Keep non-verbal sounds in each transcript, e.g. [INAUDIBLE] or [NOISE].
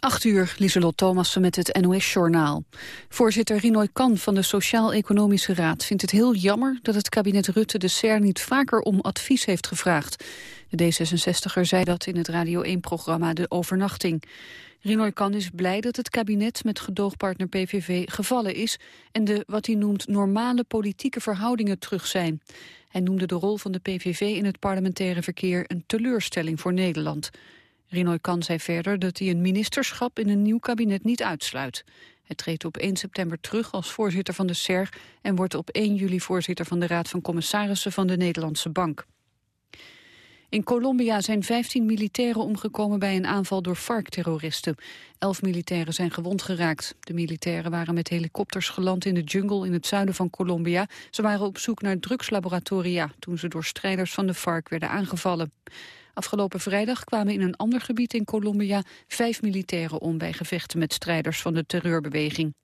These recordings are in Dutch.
8 uur, Lieselot Thomassen met het NOS-journaal. Voorzitter Rinoy Kan van de Sociaal-Economische Raad vindt het heel jammer dat het kabinet Rutte de SER niet vaker om advies heeft gevraagd. De D66er zei dat in het Radio 1-programma De Overnachting. Rinoy Kan is blij dat het kabinet met gedoogpartner PVV gevallen is en de wat hij noemt normale politieke verhoudingen terug zijn. Hij noemde de rol van de PVV in het parlementaire verkeer een teleurstelling voor Nederland. Rinoy Kan zei verder dat hij een ministerschap in een nieuw kabinet niet uitsluit. Hij treedt op 1 september terug als voorzitter van de SER... en wordt op 1 juli voorzitter van de Raad van Commissarissen van de Nederlandse Bank. In Colombia zijn 15 militairen omgekomen bij een aanval door FARC-terroristen. Elf militairen zijn gewond geraakt. De militairen waren met helikopters geland in de jungle in het zuiden van Colombia. Ze waren op zoek naar drugslaboratoria toen ze door strijders van de FARC werden aangevallen. Afgelopen vrijdag kwamen in een ander gebied in Colombia vijf militairen om bij gevechten met strijders van de terreurbeweging.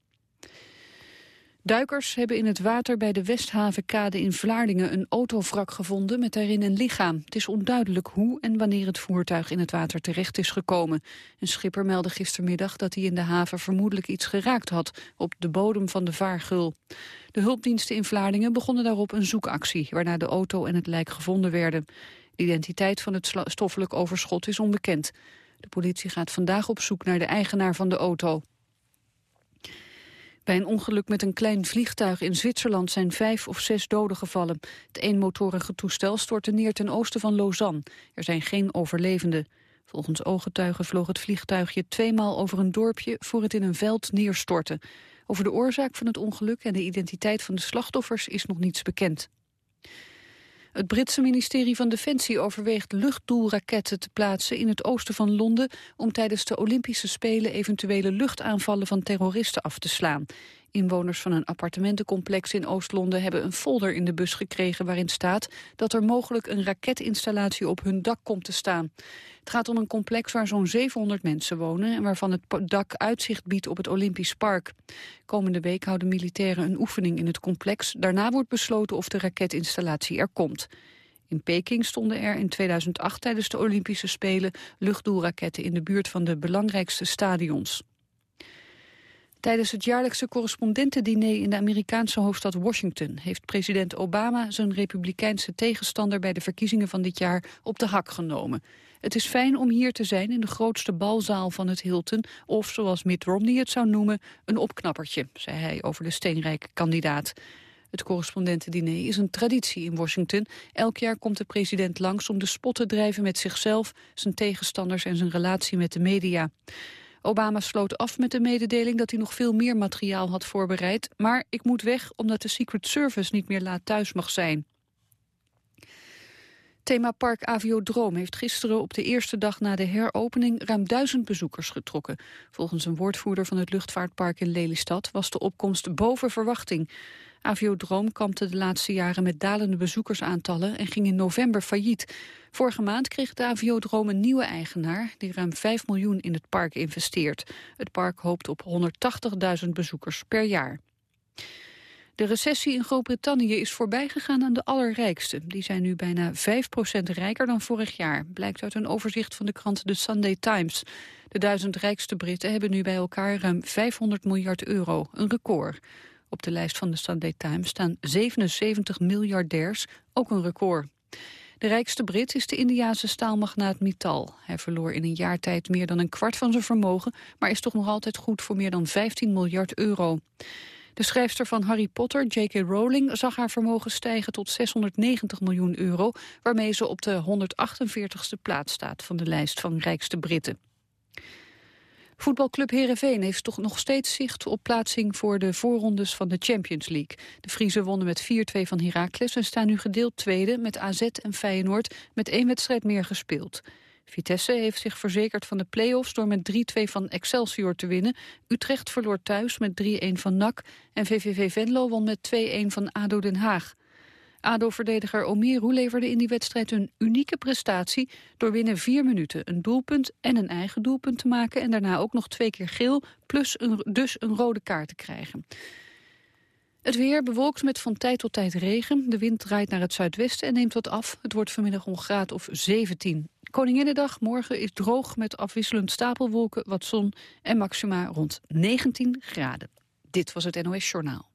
Duikers hebben in het water bij de Westhavenkade in Vlaardingen een autovrak gevonden met daarin een lichaam. Het is onduidelijk hoe en wanneer het voertuig in het water terecht is gekomen. Een schipper meldde gistermiddag dat hij in de haven vermoedelijk iets geraakt had op de bodem van de vaargul. De hulpdiensten in Vlaardingen begonnen daarop een zoekactie, waarna de auto en het lijk gevonden werden. De identiteit van het stoffelijk overschot is onbekend. De politie gaat vandaag op zoek naar de eigenaar van de auto. Bij een ongeluk met een klein vliegtuig in Zwitserland zijn vijf of zes doden gevallen. Het eenmotorige toestel stortte neer ten oosten van Lausanne. Er zijn geen overlevenden. Volgens ooggetuigen vloog het vliegtuigje tweemaal over een dorpje voor het in een veld neerstortte. Over de oorzaak van het ongeluk en de identiteit van de slachtoffers is nog niets bekend. Het Britse ministerie van Defensie overweegt luchtdoelraketten te plaatsen in het oosten van Londen om tijdens de Olympische Spelen eventuele luchtaanvallen van terroristen af te slaan. Inwoners van een appartementencomplex in Oost-Londen hebben een folder in de bus gekregen waarin staat dat er mogelijk een raketinstallatie op hun dak komt te staan. Het gaat om een complex waar zo'n 700 mensen wonen en waarvan het dak uitzicht biedt op het Olympisch Park. Komende week houden militairen een oefening in het complex. Daarna wordt besloten of de raketinstallatie er komt. In Peking stonden er in 2008 tijdens de Olympische Spelen luchtdoelraketten in de buurt van de belangrijkste stadions. Tijdens het jaarlijkse correspondentendiner in de Amerikaanse hoofdstad Washington heeft president Obama zijn republikeinse tegenstander bij de verkiezingen van dit jaar op de hak genomen. Het is fijn om hier te zijn in de grootste balzaal van het Hilton, of zoals Mitt Romney het zou noemen, een opknappertje, zei hij over de steenrijke kandidaat. Het correspondentendiner is een traditie in Washington. Elk jaar komt de president langs om de spot te drijven met zichzelf, zijn tegenstanders en zijn relatie met de media. Obama sloot af met de mededeling dat hij nog veel meer materiaal had voorbereid. Maar ik moet weg omdat de Secret Service niet meer laat thuis mag zijn. Themapark Aviodroom heeft gisteren op de eerste dag na de heropening ruim duizend bezoekers getrokken. Volgens een woordvoerder van het luchtvaartpark in Lelystad was de opkomst boven verwachting. Aviodroom kampte de laatste jaren met dalende bezoekersaantallen en ging in november failliet. Vorige maand kreeg de Aviodroom een nieuwe eigenaar die ruim 5 miljoen in het park investeert. Het park hoopt op 180.000 bezoekers per jaar. De recessie in Groot-Brittannië is voorbijgegaan aan de allerrijksten. Die zijn nu bijna 5% rijker dan vorig jaar, blijkt uit een overzicht van de krant The Sunday Times. De duizend rijkste Britten hebben nu bij elkaar ruim 500 miljard euro, een record. Op de lijst van de Sunday Times staan 77 miljardairs, ook een record. De rijkste Brit is de Indiase staalmagnaat Mittal. Hij verloor in een jaar tijd meer dan een kwart van zijn vermogen... maar is toch nog altijd goed voor meer dan 15 miljard euro. De schrijfster van Harry Potter, J.K. Rowling, zag haar vermogen stijgen tot 690 miljoen euro... waarmee ze op de 148ste plaats staat van de lijst van rijkste Britten. Voetbalclub Herenveen heeft toch nog steeds zicht op plaatsing voor de voorrondes van de Champions League. De Friese wonnen met 4-2 van Heracles en staan nu gedeeld tweede met AZ en Feyenoord met één wedstrijd meer gespeeld. Vitesse heeft zich verzekerd van de play-offs door met 3-2 van Excelsior te winnen. Utrecht verloor thuis met 3-1 van NAC en VVV Venlo won met 2-1 van ADO Den Haag. ADO-verdediger Omeru leverde in die wedstrijd een unieke prestatie... door binnen vier minuten een doelpunt en een eigen doelpunt te maken... en daarna ook nog twee keer geel, plus dus een rode kaart te krijgen. Het weer bewolkt met van tijd tot tijd regen. De wind draait naar het zuidwesten en neemt wat af. Het wordt vanmiddag een graad of 17. Koninginnedag morgen is droog met afwisselend stapelwolken, wat zon en maxima rond 19 graden. Dit was het NOS Journaal.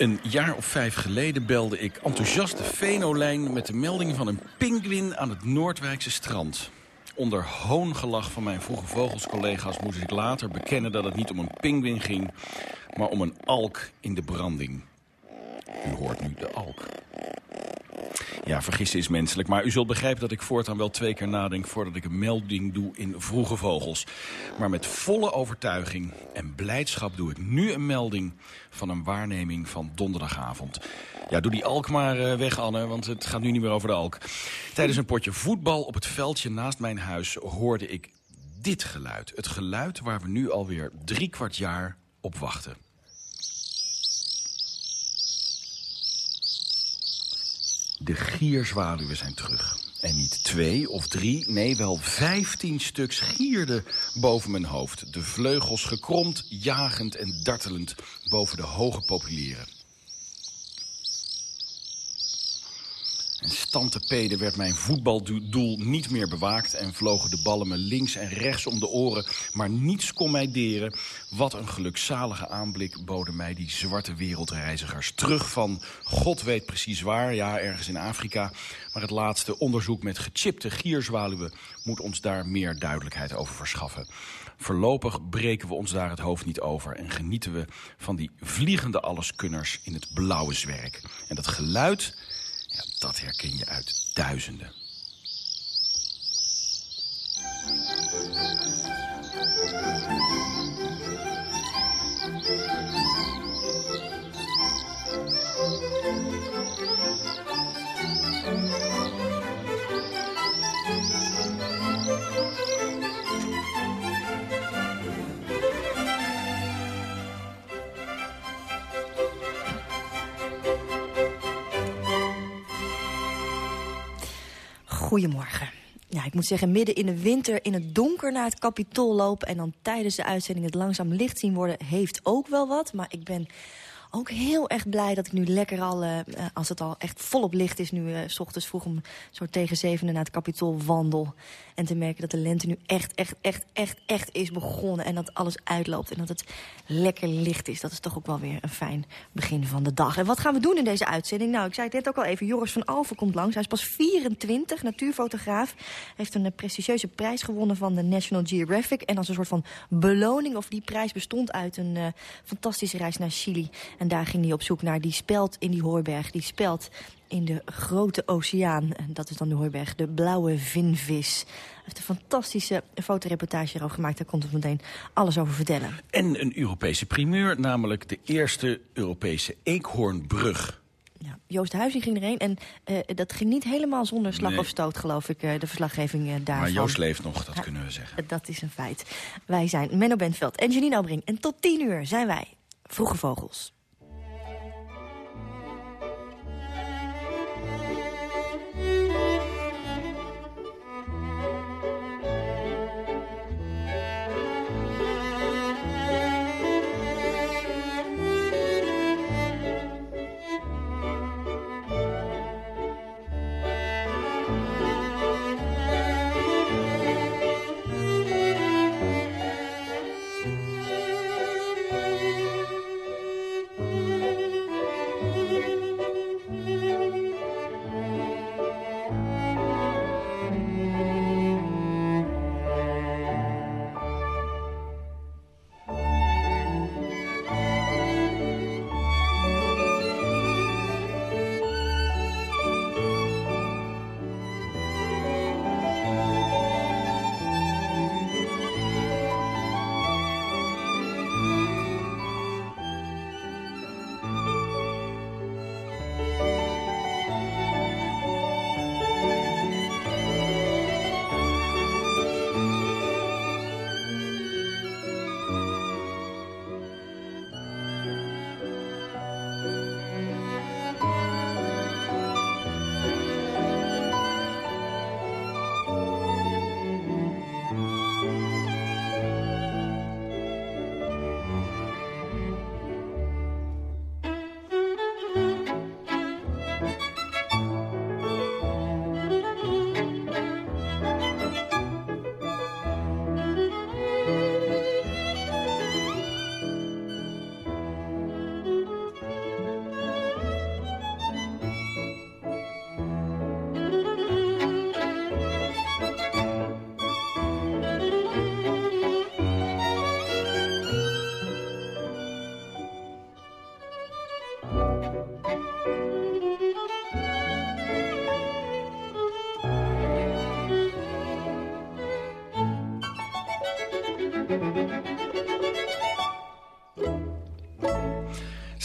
Een jaar of vijf geleden belde ik enthousiast de Venolijn... met de melding van een pinguïn aan het Noordwijkse strand. Onder hoongelach van mijn vroege vogelscollega's moest ik later bekennen... dat het niet om een pinguïn ging, maar om een alk in de branding. U hoort nu de alk. Ja, vergissen is menselijk, maar u zult begrijpen dat ik voortaan wel twee keer nadenk... voordat ik een melding doe in Vroege Vogels. Maar met volle overtuiging en blijdschap doe ik nu een melding... van een waarneming van donderdagavond. Ja, doe die alk maar uh, weg, Anne, want het gaat nu niet meer over de alk. Tijdens een potje voetbal op het veldje naast mijn huis hoorde ik dit geluid. Het geluid waar we nu alweer drie kwart jaar op wachten. De gierzwaluwen zijn terug. En niet twee of drie, nee wel vijftien stuks gierden boven mijn hoofd. De vleugels gekromd, jagend en dartelend boven de hoge populieren. En stantepeden werd mijn voetbaldoel niet meer bewaakt... en vlogen de ballen me links en rechts om de oren. Maar niets kon mij deren. Wat een gelukzalige aanblik boden mij die zwarte wereldreizigers. Terug van, God weet precies waar, ja, ergens in Afrika. Maar het laatste onderzoek met gechipte gierzwaluwen... moet ons daar meer duidelijkheid over verschaffen. Voorlopig breken we ons daar het hoofd niet over... en genieten we van die vliegende alleskunners in het blauwe zwerk. En dat geluid dat herken je uit duizenden. Goedemorgen. Ja, ik moet zeggen, midden in de winter in het donker naar het kapitool lopen... en dan tijdens de uitzending het langzaam licht zien worden... heeft ook wel wat, maar ik ben ook heel erg blij dat ik nu lekker al, uh, als het al echt volop licht is... nu uh, s ochtends vroeg om zo tegen zevenen naar het kapitool wandel. En te merken dat de lente nu echt, echt, echt, echt, echt is begonnen. En dat alles uitloopt en dat het lekker licht is. Dat is toch ook wel weer een fijn begin van de dag. En wat gaan we doen in deze uitzending? Nou, ik zei het net ook al even. Joris van Alphen komt langs. Hij is pas 24, natuurfotograaf. Hij heeft een prestigieuze prijs gewonnen van de National Geographic. En als een soort van beloning of die prijs bestond uit een fantastische reis naar Chili... En daar ging hij op zoek naar die speld in die hooiberg. Die speld in de grote oceaan. En dat is dan de hooiberg, de blauwe vinvis. Hij heeft een fantastische fotoreportage erover gemaakt. Daar komt hij meteen alles over vertellen. En een Europese primeur, namelijk de eerste Europese eekhoornbrug. Ja, Joost Huizing ging erheen en uh, dat ging niet helemaal zonder slag nee. of stoot, geloof ik, uh, de verslaggeving uh, daarvan. Maar Joost leeft nog, dat ja, kunnen we zeggen. Dat is een feit. Wij zijn Menno Bentveld en Janine Albring. En tot tien uur zijn wij Vroege Vogels.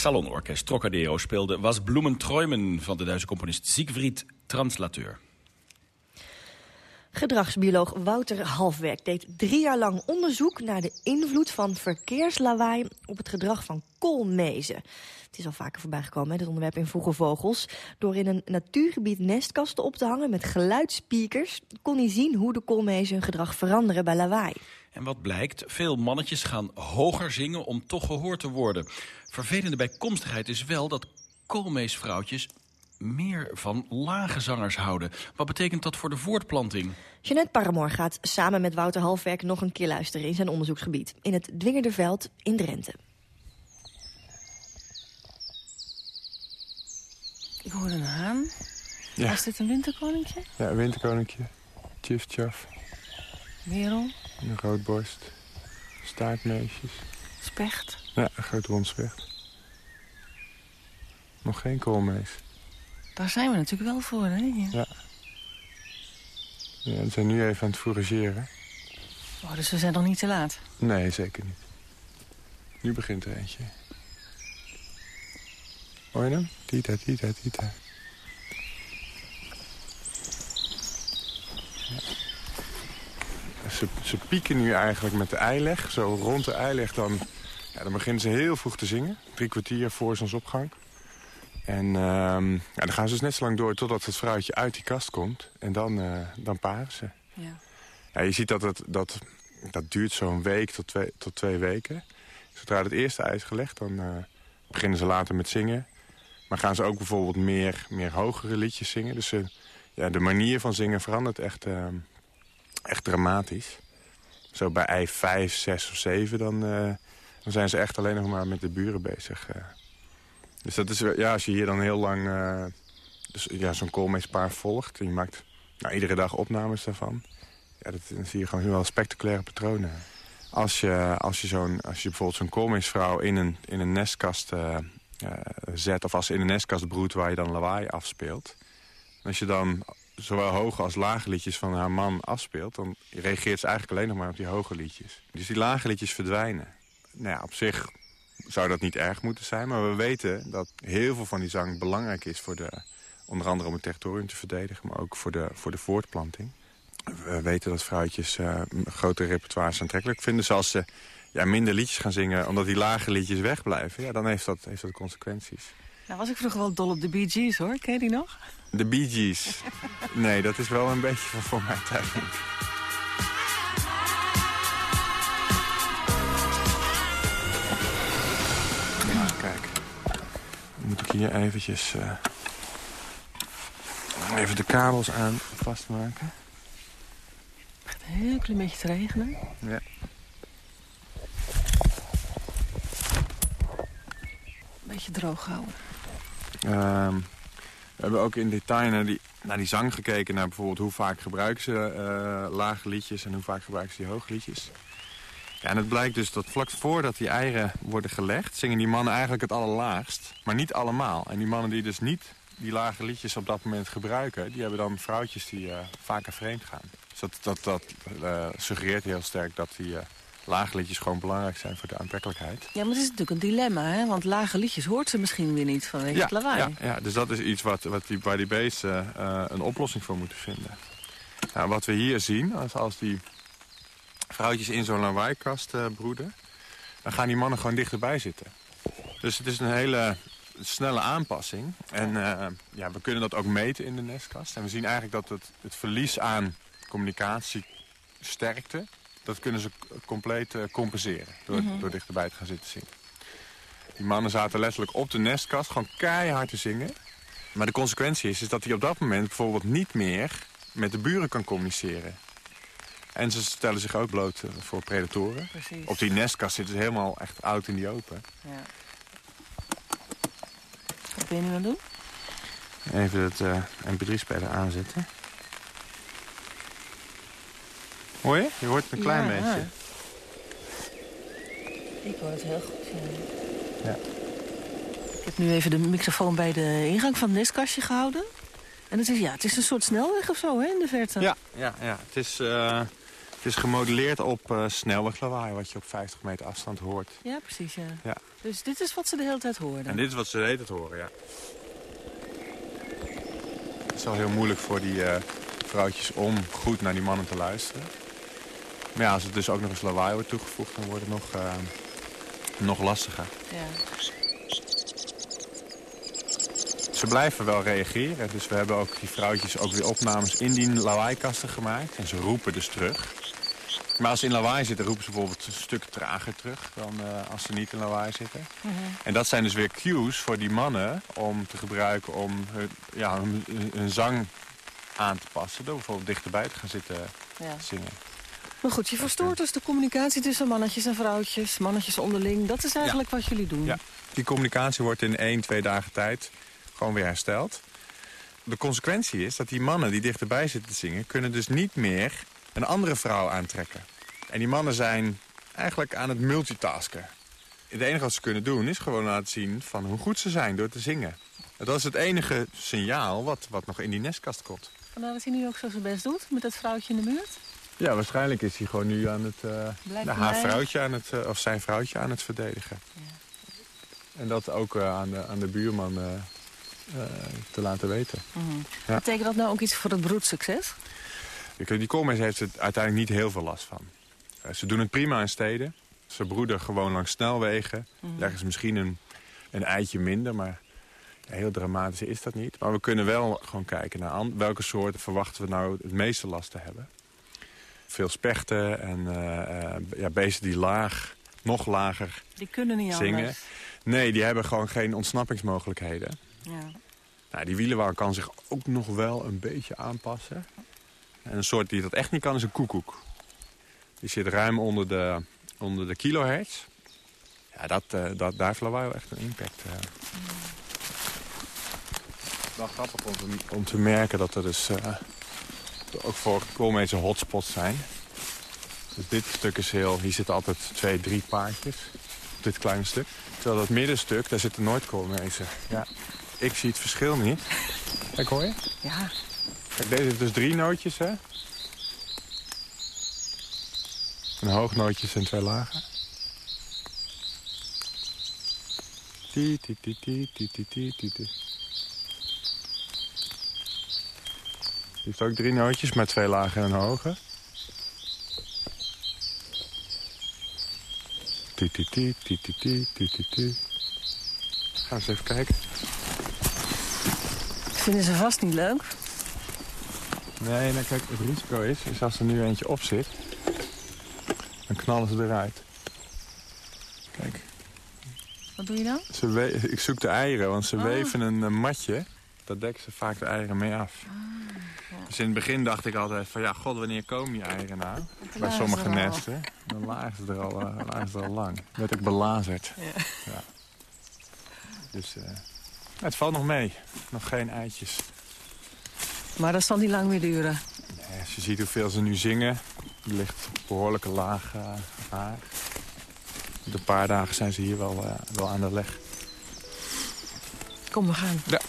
Salonorkest Trocadero speelde Was Bloementräumen van de Duitse componist Siegfried Translateur. Gedragsbioloog Wouter Halfwerk deed drie jaar lang onderzoek... naar de invloed van verkeerslawaai op het gedrag van koolmezen. Het is al vaker voorbij gekomen, dit onderwerp in Vroege Vogels. Door in een natuurgebied nestkasten op te hangen met geluidsspeakers... kon hij zien hoe de koolmezen hun gedrag veranderen bij lawaai. En wat blijkt, veel mannetjes gaan hoger zingen om toch gehoord te worden. Vervelende bijkomstigheid is wel dat koolmeesvrouwtjes meer van lage zangers houden. Wat betekent dat voor de voortplanting? Jeanette Paramoor gaat samen met Wouter Halfwerk nog een keer luisteren in zijn onderzoeksgebied. In het Dwingerderveld in Drenthe. Ik hoor een haan. Ja. Is dit een winterkoninkje? Ja, een winterkoninkje. Tjif tjaf. Merel? Een roodborst. Staartmeisjes. Specht? Ja, een groot rondspecht. Nog geen koolmees. Daar zijn we natuurlijk wel voor, hè? Ja. Ja. Ja, we zijn nu even aan het fourageren. Oh, dus we zijn nog niet te laat. Nee, zeker niet. Nu begint er eentje. Hoor je hem? Tita, tita, tita. Ze, ze pieken nu eigenlijk met de eileg. Zo rond de eileg dan, ja, dan beginnen ze heel vroeg te zingen. Drie kwartier voor zonsopgang. En ehm, ja, dan gaan ze dus net zo lang door totdat het vrouwtje uit die kast komt. En dan, eh, dan paren ze. Ja. Ja, je ziet dat het, dat, dat duurt zo'n week tot twee, tot twee weken. Zodra het eerste ei is gelegd, dan eh, beginnen ze later met zingen. Maar gaan ze ook bijvoorbeeld meer, meer hogere liedjes zingen. Dus ze, ja, de manier van zingen verandert echt, eh, echt dramatisch. Zo bij ei 5, 6 of 7, dan, eh, dan zijn ze echt alleen nog maar met de buren bezig. eh. Dus dat is, ja, als je hier dan heel lang eh, dus, ja, zo'n koolmeespaar volgt... en je maakt nou, iedere dag opnames daarvan... Ja, dat, dan zie je gewoon heel spectaculaire patronen. Als je, als je, zo'n, als je bijvoorbeeld zo'n koolmeesvrouw in een, in een nestkast zet... of als ze in een nestkast broedt waar je dan lawaai afspeelt... als je dan zowel hoge als lage liedjes van haar man afspeelt... dan reageert ze eigenlijk alleen nog maar op die hoge liedjes. Dus die lage liedjes verdwijnen. Nou ja, op zich zou dat niet erg moeten zijn... maar we weten dat heel veel van die zang belangrijk is... voor de, onder andere om het territorium te verdedigen... maar ook voor de, voor de voortplanting. We weten dat vrouwtjes uh, grote repertoires aantrekkelijk vinden. Zoals ze ja, minder liedjes gaan zingen omdat die lage liedjes wegblijven. Ja, dan heeft dat, heeft dat consequenties. Nou was ik vroeger wel dol op de Bee Gees, hoor. Ken die nog? De Bee Gees? nee, dat is wel een beetje van voor mijn tijd. Nou, kijk. Dan moet ik hier eventjes... Uh, even de kabels aan vastmaken. Het een heel klein beetje te regenen. Ja. Beetje droog houden. Um, we hebben ook in detail naar die, naar die zang gekeken. Naar bijvoorbeeld hoe vaak gebruiken ze uh, lage liedjes en hoe vaak gebruiken ze die hoge liedjes. Ja, en het blijkt dus dat vlak voordat die eieren worden gelegd... zingen die mannen eigenlijk het allerlaagst. Maar niet allemaal. En die mannen die dus niet die lage liedjes op dat moment gebruiken... die hebben dan vrouwtjes die uh, vaker vreemd gaan. Dus dat, dat, dat uh, suggereert heel sterk dat die lage liedjes gewoon belangrijk zijn voor de aantrekkelijkheid. Ja, maar het is natuurlijk een dilemma, hè? Want lage liedjes hoort ze misschien weer niet vanwege ja, het lawaai. Ja, ja, dus dat is iets wat, wat die, waar die beesten een oplossing voor moeten vinden. Nou, wat we hier zien, als, als die vrouwtjes in zo'n lawaaikast broeden... dan gaan die mannen gewoon dichterbij zitten. Dus het is een hele snelle aanpassing. En uh, ja, we kunnen dat ook meten in de nestkast. En we zien eigenlijk dat het, het verlies aan communicatiesterkte... dat kunnen ze compleet uh, compenseren door, mm -hmm. door dichterbij te gaan zitten zingen. Die mannen zaten letterlijk op de nestkast, gewoon keihard te zingen. Maar de consequentie is, is dat hij op dat moment bijvoorbeeld niet meer met de buren kan communiceren. En ze stellen zich ook bloot uh, voor predatoren. Precies. Op die nestkast zitten ze helemaal echt oud in die open. Ja. Wat ben je nu aan het doen? Even het uh, mp3-speler aanzetten. Hoor je? Je hoort een klein ja, beetje. Ja. Ik hoor het heel goed, ja. ja. Ik heb nu even de microfoon bij de ingang van het nestkastje gehouden. En het is, ja, het is een soort snelweg of zo, hè, in de verte. Ja, ja, ja. Het is... Uh, Het is gemodelleerd op uh, snelweglawaai, wat je op 50 meter afstand hoort. Ja, precies, ja. ja. Dus dit is wat ze de hele tijd horen? En dit is wat ze de hele tijd horen, ja. Het is wel heel moeilijk voor die uh, vrouwtjes om goed naar die mannen te luisteren. Maar ja, als het dus ook nog eens lawaai wordt toegevoegd, dan wordt het nog, uh, nog lastiger. Ja. Ze blijven wel reageren. Dus we hebben ook die vrouwtjes ook weer opnames in die lawaaikasten gemaakt. En ze roepen dus terug. Maar als ze in lawaai zitten, roepen ze bijvoorbeeld een stuk trager terug dan uh, als ze niet in lawaai zitten. Mm -hmm. En dat zijn dus weer cues voor die mannen om te gebruiken om hun, ja, hun, hun zang aan te passen. Door bijvoorbeeld dichterbij te gaan zitten ja. zingen. Maar goed, je verstoort dus de communicatie tussen mannetjes en vrouwtjes, mannetjes onderling. Dat is eigenlijk ja. wat jullie doen. Ja, die communicatie wordt in één, twee dagen tijd gewoon weer hersteld. De consequentie is dat die mannen die dichterbij zitten te zingen... kunnen dus niet meer een andere vrouw aantrekken. En die mannen zijn eigenlijk aan het multitasken. Het enige wat ze kunnen doen is gewoon laten zien van hoe goed ze zijn door te zingen. Dat is het enige signaal wat, wat nog in die nestkast komt. Vandaar dat hij nu ook zo zijn best doet met dat vrouwtje in de buurt? Ja, waarschijnlijk is hij gewoon nu aan het, uh, haar vrouwtje aan het, uh, of zijn vrouwtje aan het verdedigen. Ja. En dat ook uh, aan, de, aan de buurman te laten weten. Mm -hmm. ja. Betekent dat nou ook iets voor het broedsucces? Die koolmees heeft er uiteindelijk niet heel veel last van. ze doen het prima in steden. Ze broeden gewoon langs snelwegen. Mhm. Mm. Leggen ze misschien een, een eitje minder, maar heel dramatisch is dat niet. Maar we kunnen wel gewoon kijken naar welke soorten verwachten we nou het meeste last te hebben. Veel spechten en uh, ja, beesten die laag, nog lager Die kunnen niet zingen. anders. Nee, die hebben gewoon geen ontsnappingsmogelijkheden. Ja. Nou, die wielenwaal kan zich ook nog wel een beetje aanpassen. En een soort die dat echt niet kan is een koekoek. Die zit ruim onder de, onder de kilohertz. Ja, dat, uh, dat, daar heeft lawaai wel echt een impact. Uh. Wel grappig om te, om te merken dat er dus uh, ook voor koolmezen hotspots zijn. Dus dit stuk is heel... Hier zitten altijd twee, drie paardjes. Op dit kleine stuk. Terwijl dat middenstuk, daar zitten nooit koolmezen. Ja, ik zie het verschil niet. Kijk, hoor je? Ja. Kijk, deze heeft dus drie nootjes, hè? Een hoog nootje en twee lage. Ti, ti, ti, ti, ti, ti, ti, ti, ti. Die heeft ook drie nootjes, maar twee lage en een hoge. Ti, ti, ti, ti, ti, ti, ti, ti, ti. Gaan eens even kijken. Vinden ze vast niet leuk? Nee, nou kijk, het risico is, is als er nu eentje op zit, dan knallen ze eruit. Kijk. Wat doe je dan? Ze ik zoek de eieren, want ze Oh. weven een, eh, matje. Daar dekken ze vaak de eieren mee af. Ah, Dus in het begin dacht ik altijd van, ja, god, wanneer komen die eieren nou? Bij sommige nesten. Dan lagen ze er al, eh, lagen ze er al lang. Werd ook belazerd. Ja. Ja. Dus eh, het valt nog mee. Nog geen eitjes. Maar dat zal niet lang meer duren. Nee, als je ziet hoeveel ze nu zingen, er ligt behoorlijke laag eh, haar. Een paar dagen zijn ze hier wel, wel aan de leg. Kom, we gaan. Ja.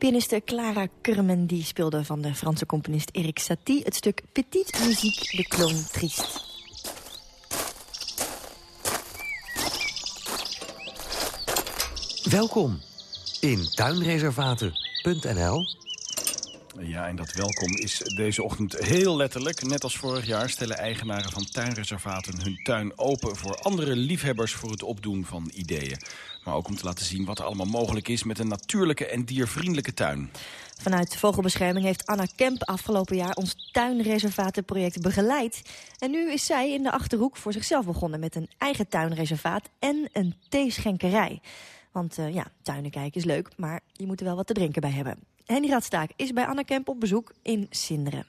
Pianiste Clara Kurmen die speelde van de Franse componist Eric Satie... het stuk Petite Musique de Clone Triste. Welkom in tuinreservaten.nl. Ja, en dat welkom is deze ochtend heel letterlijk. Net als vorig jaar stellen eigenaren van tuinreservaten hun tuin open... voor andere liefhebbers voor het opdoen van ideeën. Maar ook om te laten zien wat er allemaal mogelijk is... met een natuurlijke en diervriendelijke tuin. Vanuit Vogelbescherming heeft Anna Kemp afgelopen jaar ons tuinreservatenproject begeleid. En nu is zij in de Achterhoek voor zichzelf begonnen met een eigen tuinreservaat en een theeschenkerij. Want uh, ja, tuinen kijken is leuk, maar je moet er wel wat te drinken bij hebben. Henny Radstaak is bij Anna Kemp op bezoek in Sinderen.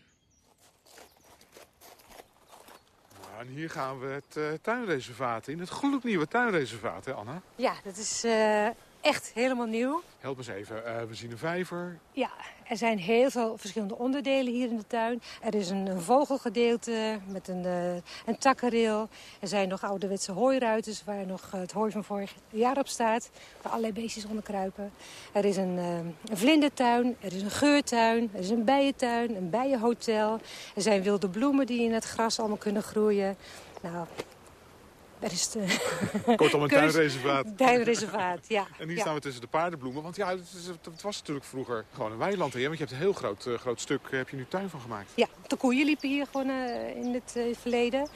Nou, en hier gaan we het uh, tuinreservaat in. Het gloednieuwe tuinreservaat, hè Anna? Ja, dat is uh, echt helemaal nieuw. Help eens even. Uh, we zien een vijver. Ja, er zijn heel veel verschillende onderdelen hier in de tuin. Er is een, een vogelgedeelte met een, uh, een takkenrail. Er zijn nog ouderwetse hooiruiters waar nog het hooi van vorig jaar op staat. Waar allerlei beestjes onder kruipen. Er is een, uh, een vlindertuin, er is een geurtuin, er is een bijentuin, een bijenhotel. Er zijn wilde bloemen die in het gras allemaal kunnen groeien. Nou, er is de... [LAUGHS] Kortom, een tuinreservaat. [LAUGHS] Tuinreservaat, ja. En hier ja. staan we tussen de paardenbloemen. Want ja, het, is, het was natuurlijk vroeger gewoon een weiland. Hè? Want je hebt een heel groot, uh, groot stuk, heb je nu tuin van gemaakt. Ja, de koeien liepen hier gewoon uh, in het uh, verleden.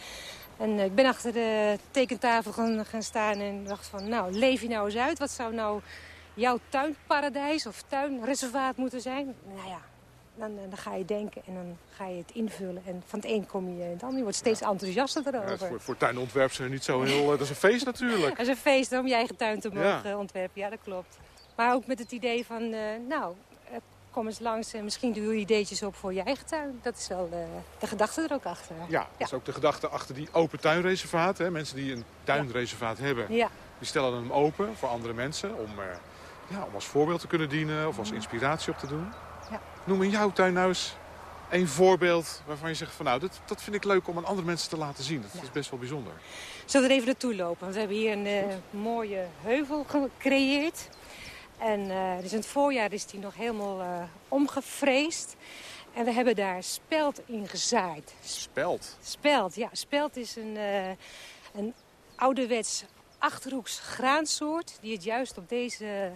En ik ben achter de tekentafel gaan, gaan staan en dacht van... nou, leef je nou eens uit. Wat zou nou jouw tuinparadijs of tuinreservaat moeten zijn? Nou ja, dan, dan, ga je denken en dan ga je het invullen. En van het een kom je in het ander. Je wordt steeds ja. enthousiaster erover. Ja, voor, voor tuinontwerp zijn niet zo heel... dat is een feest natuurlijk. [LAUGHS] Het is een feest om je eigen tuin te mogen ja. ontwerpen. Ja, dat klopt. Maar ook met het idee van, uh, nou, uh, kom eens langs en misschien doe je ideetjes op voor je eigen tuin. Dat is wel uh, de gedachte er ook achter. Ja, dat is ook de gedachte achter die open tuinreservaat. Hè? Mensen die een tuinreservaat hebben, die stellen hem open voor andere mensen. Om, ja, om als voorbeeld te kunnen dienen of als inspiratie op te doen. Noem in jouw tuin nou eens een voorbeeld waarvan je zegt van nou, dat, dat vind ik leuk om aan andere mensen te laten zien. Dat ja. is best wel bijzonder. Zullen we er even naartoe lopen? Want we hebben hier een uh, mooie heuvel gecreëerd. En uh, dus in het voorjaar is die nog helemaal uh, omgevreesd. En we hebben daar speld in gezaaid. Speld? Speld, ja. Speld is een, een ouderwets Achterhoeks graansoort... die het juist op deze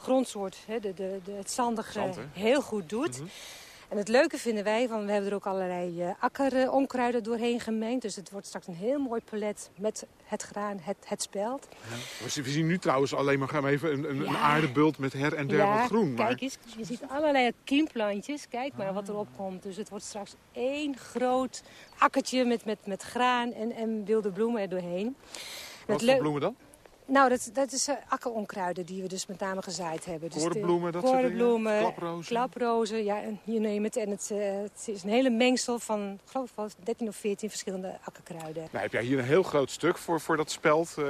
grondsoort, hè, de, de, de, het zandige, Zand, heel goed doet. Mm -hmm. En het leuke vinden wij, van we hebben er ook allerlei uh, akkeronkruiden doorheen gemengd. Dus het wordt straks een heel mooi palet met het graan, het, het speld. Ja. We zien nu trouwens alleen maar gaan we even een, een, ja. een aardebult met her en der ja, wat groen. Maar... kijk eens, je ziet allerlei kiemplantjes. Kijk maar ah. wat erop komt. Dus het wordt straks één groot akkertje met, met, met graan en, en wilde bloemen er doorheen. Wat voor bloemen dan? Nou, dat, dat is uh, akkeronkruiden die we dus met name gezaaid hebben. Dus korenbloemen, dat korenbloemen, soort klaprozen. klaprozen, ja, je neemt het. En het, uh, het, is een hele mengsel van, geloof ik, 13 of 14 verschillende akkerkruiden. Nou, heb jij hier een heel groot stuk voor, voor dat speld? Uh,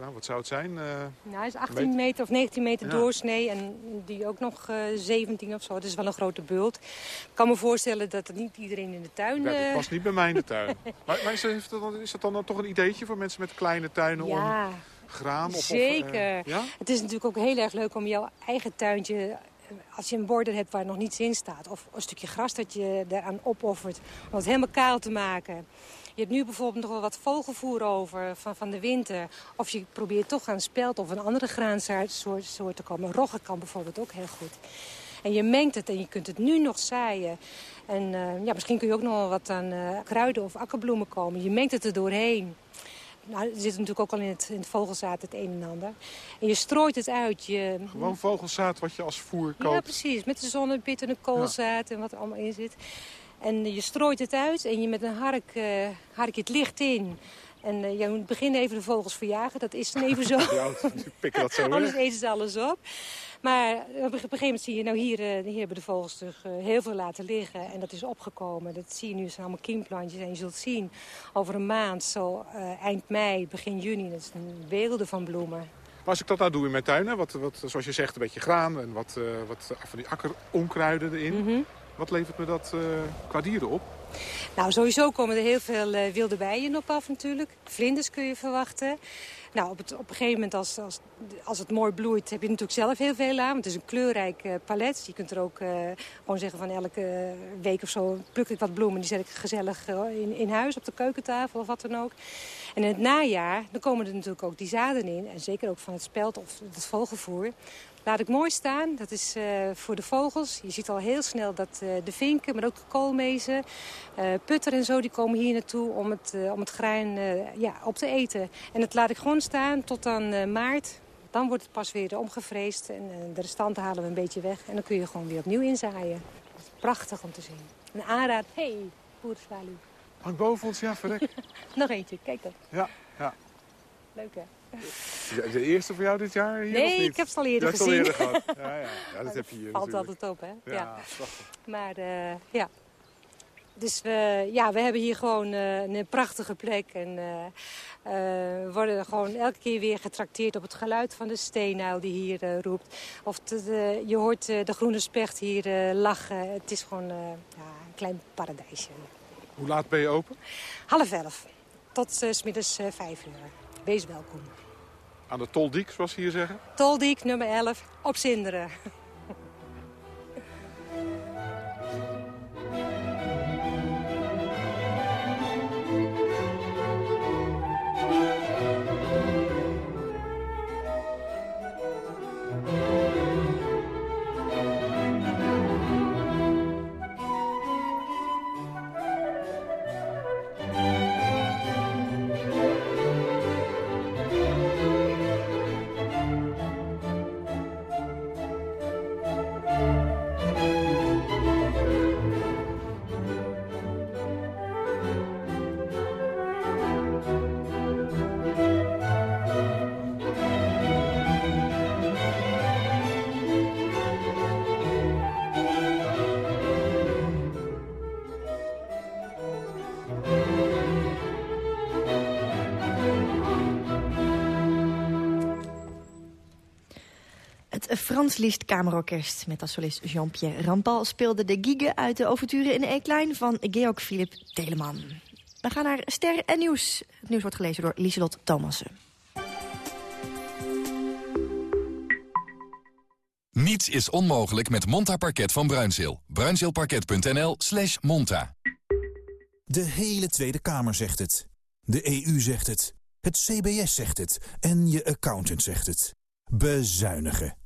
nou, wat zou het zijn? nou, het is 18 meter. meter of 19 meter ja. doorsnee en die ook nog 17 of zo. Het is wel een grote bult. Ik kan me voorstellen dat het niet iedereen in de tuin... Ja, dat past niet bij mij in de tuin. [LAUGHS] maar, maar is, dat dan, is dat dan toch een ideetje voor mensen met kleine tuinen ja. om graan? Of, Zeker. Of, uh, ja? Het is natuurlijk ook heel erg leuk om jouw eigen tuintje... als je een border hebt waar nog niets in staat... of een stukje gras dat je daaraan opoffert... om het helemaal kaal te maken. Je hebt nu bijvoorbeeld nog wel wat vogelvoer over van, van de winter. Of je probeert toch aan speld of een andere graansoort soort te komen. Rogge kan bijvoorbeeld ook heel goed. En je mengt het en je kunt het nu nog zaaien. En uh, ja, misschien kun je ook nog wel wat aan uh, kruiden of akkerbloemen komen. Je mengt het er doorheen. Nou, er zit natuurlijk ook al in het, in het vogelzaad het een en ander. En je strooit het uit. Je... Gewoon vogelzaad wat je als voer koopt? Ja, precies. Met de zonnepiet en de koolzaad ja. en wat er allemaal in zit. En je strooit het uit en je met een hark, uh, hark je het licht in. En uh, je moet beginnen even de vogels verjagen. Dat is dan even [LAUGHS] zo. ja, pikken dat zo Anders eten ze alles op. Maar op een gegeven moment zie je, nou hier, hier hebben de vogels toch heel veel laten liggen. En dat is opgekomen. Dat zie je nu, het zijn allemaal kiemplantjes. En je zult zien, over een maand, zo uh, eind mei, begin juni, dat is een wereld van bloemen. Maar als ik dat nou doe in mijn tuin, wat, wat, zoals je zegt, een beetje graan en wat, uh, wat van die akkeronkruiden erin. Mm -hmm. Wat levert me dat uh, qua dieren op? Nou, sowieso komen er heel veel wilde bijen op af natuurlijk. Vlinders kun je verwachten. Nou, op, het, op een gegeven moment als, als, als het mooi bloeit heb je natuurlijk zelf heel veel aan. Want het is een kleurrijk uh, palet. Je kunt er ook uh, gewoon zeggen van elke week of zo pluk ik wat bloemen. Die zet ik gezellig in, in huis op de keukentafel of wat dan ook. En in het najaar dan komen er natuurlijk ook die zaden in. En zeker ook van het speld of het vogelvoer. Laat ik mooi staan. Dat is uh, voor de vogels. Je ziet al heel snel dat uh, de vinken, maar ook de koolmezen, uh, putter en zo... die komen hier naartoe om het, om het graan ja, op te eten. En dat laat ik gewoon staan tot aan maart. Dan wordt het pas weer omgevreesd en de restanten halen we een beetje weg. En dan kun je gewoon weer opnieuw inzaaien. prachtig om te zien. Een aanraad. Hé, hey, boerzwaluw. Hangt boven ons, ja, verrek. [LAUGHS] Nog eentje, kijk dan. Ja, ja. Leuk, hè? De eerste voor jou dit jaar hier, Nee, ik heb ze al eerder gezien. Al eerder gehad. Ja, ja. ja dat [LAUGHS] heb je hier Valt natuurlijk. altijd op, hè? Ja. Maar uh, ja. Dus we, ja, we hebben hier gewoon uh, een prachtige plek. En uh, we worden gewoon elke keer weer getrakteerd op het geluid van de steenuil die hier roept. Of de, je hoort de groene specht hier lachen. Het is gewoon ja, een klein paradijsje. Hoe laat ben je open? Half elf. Tot uh, smiddags vijf uur. Wees welkom. Aan de Toldiek, zoals ze hier zeggen? Toldiek, nummer 11, op Zinderen. Frans Liszt Kamerorkest met als solist Jean-Pierre Rampal... speelde de Gigue uit de overture in de E-klein van Georg Philipp Telemann. We gaan naar Ster en Nieuws. Het nieuws wordt gelezen door Lieselot Thomassen. Niets is onmogelijk met Monta Parket van Bruinzeel. Bruinzeelparket.nl slash monta. De hele Tweede Kamer zegt het. De EU zegt het. Het CBS zegt het. En je accountant zegt het. Bezuinigen.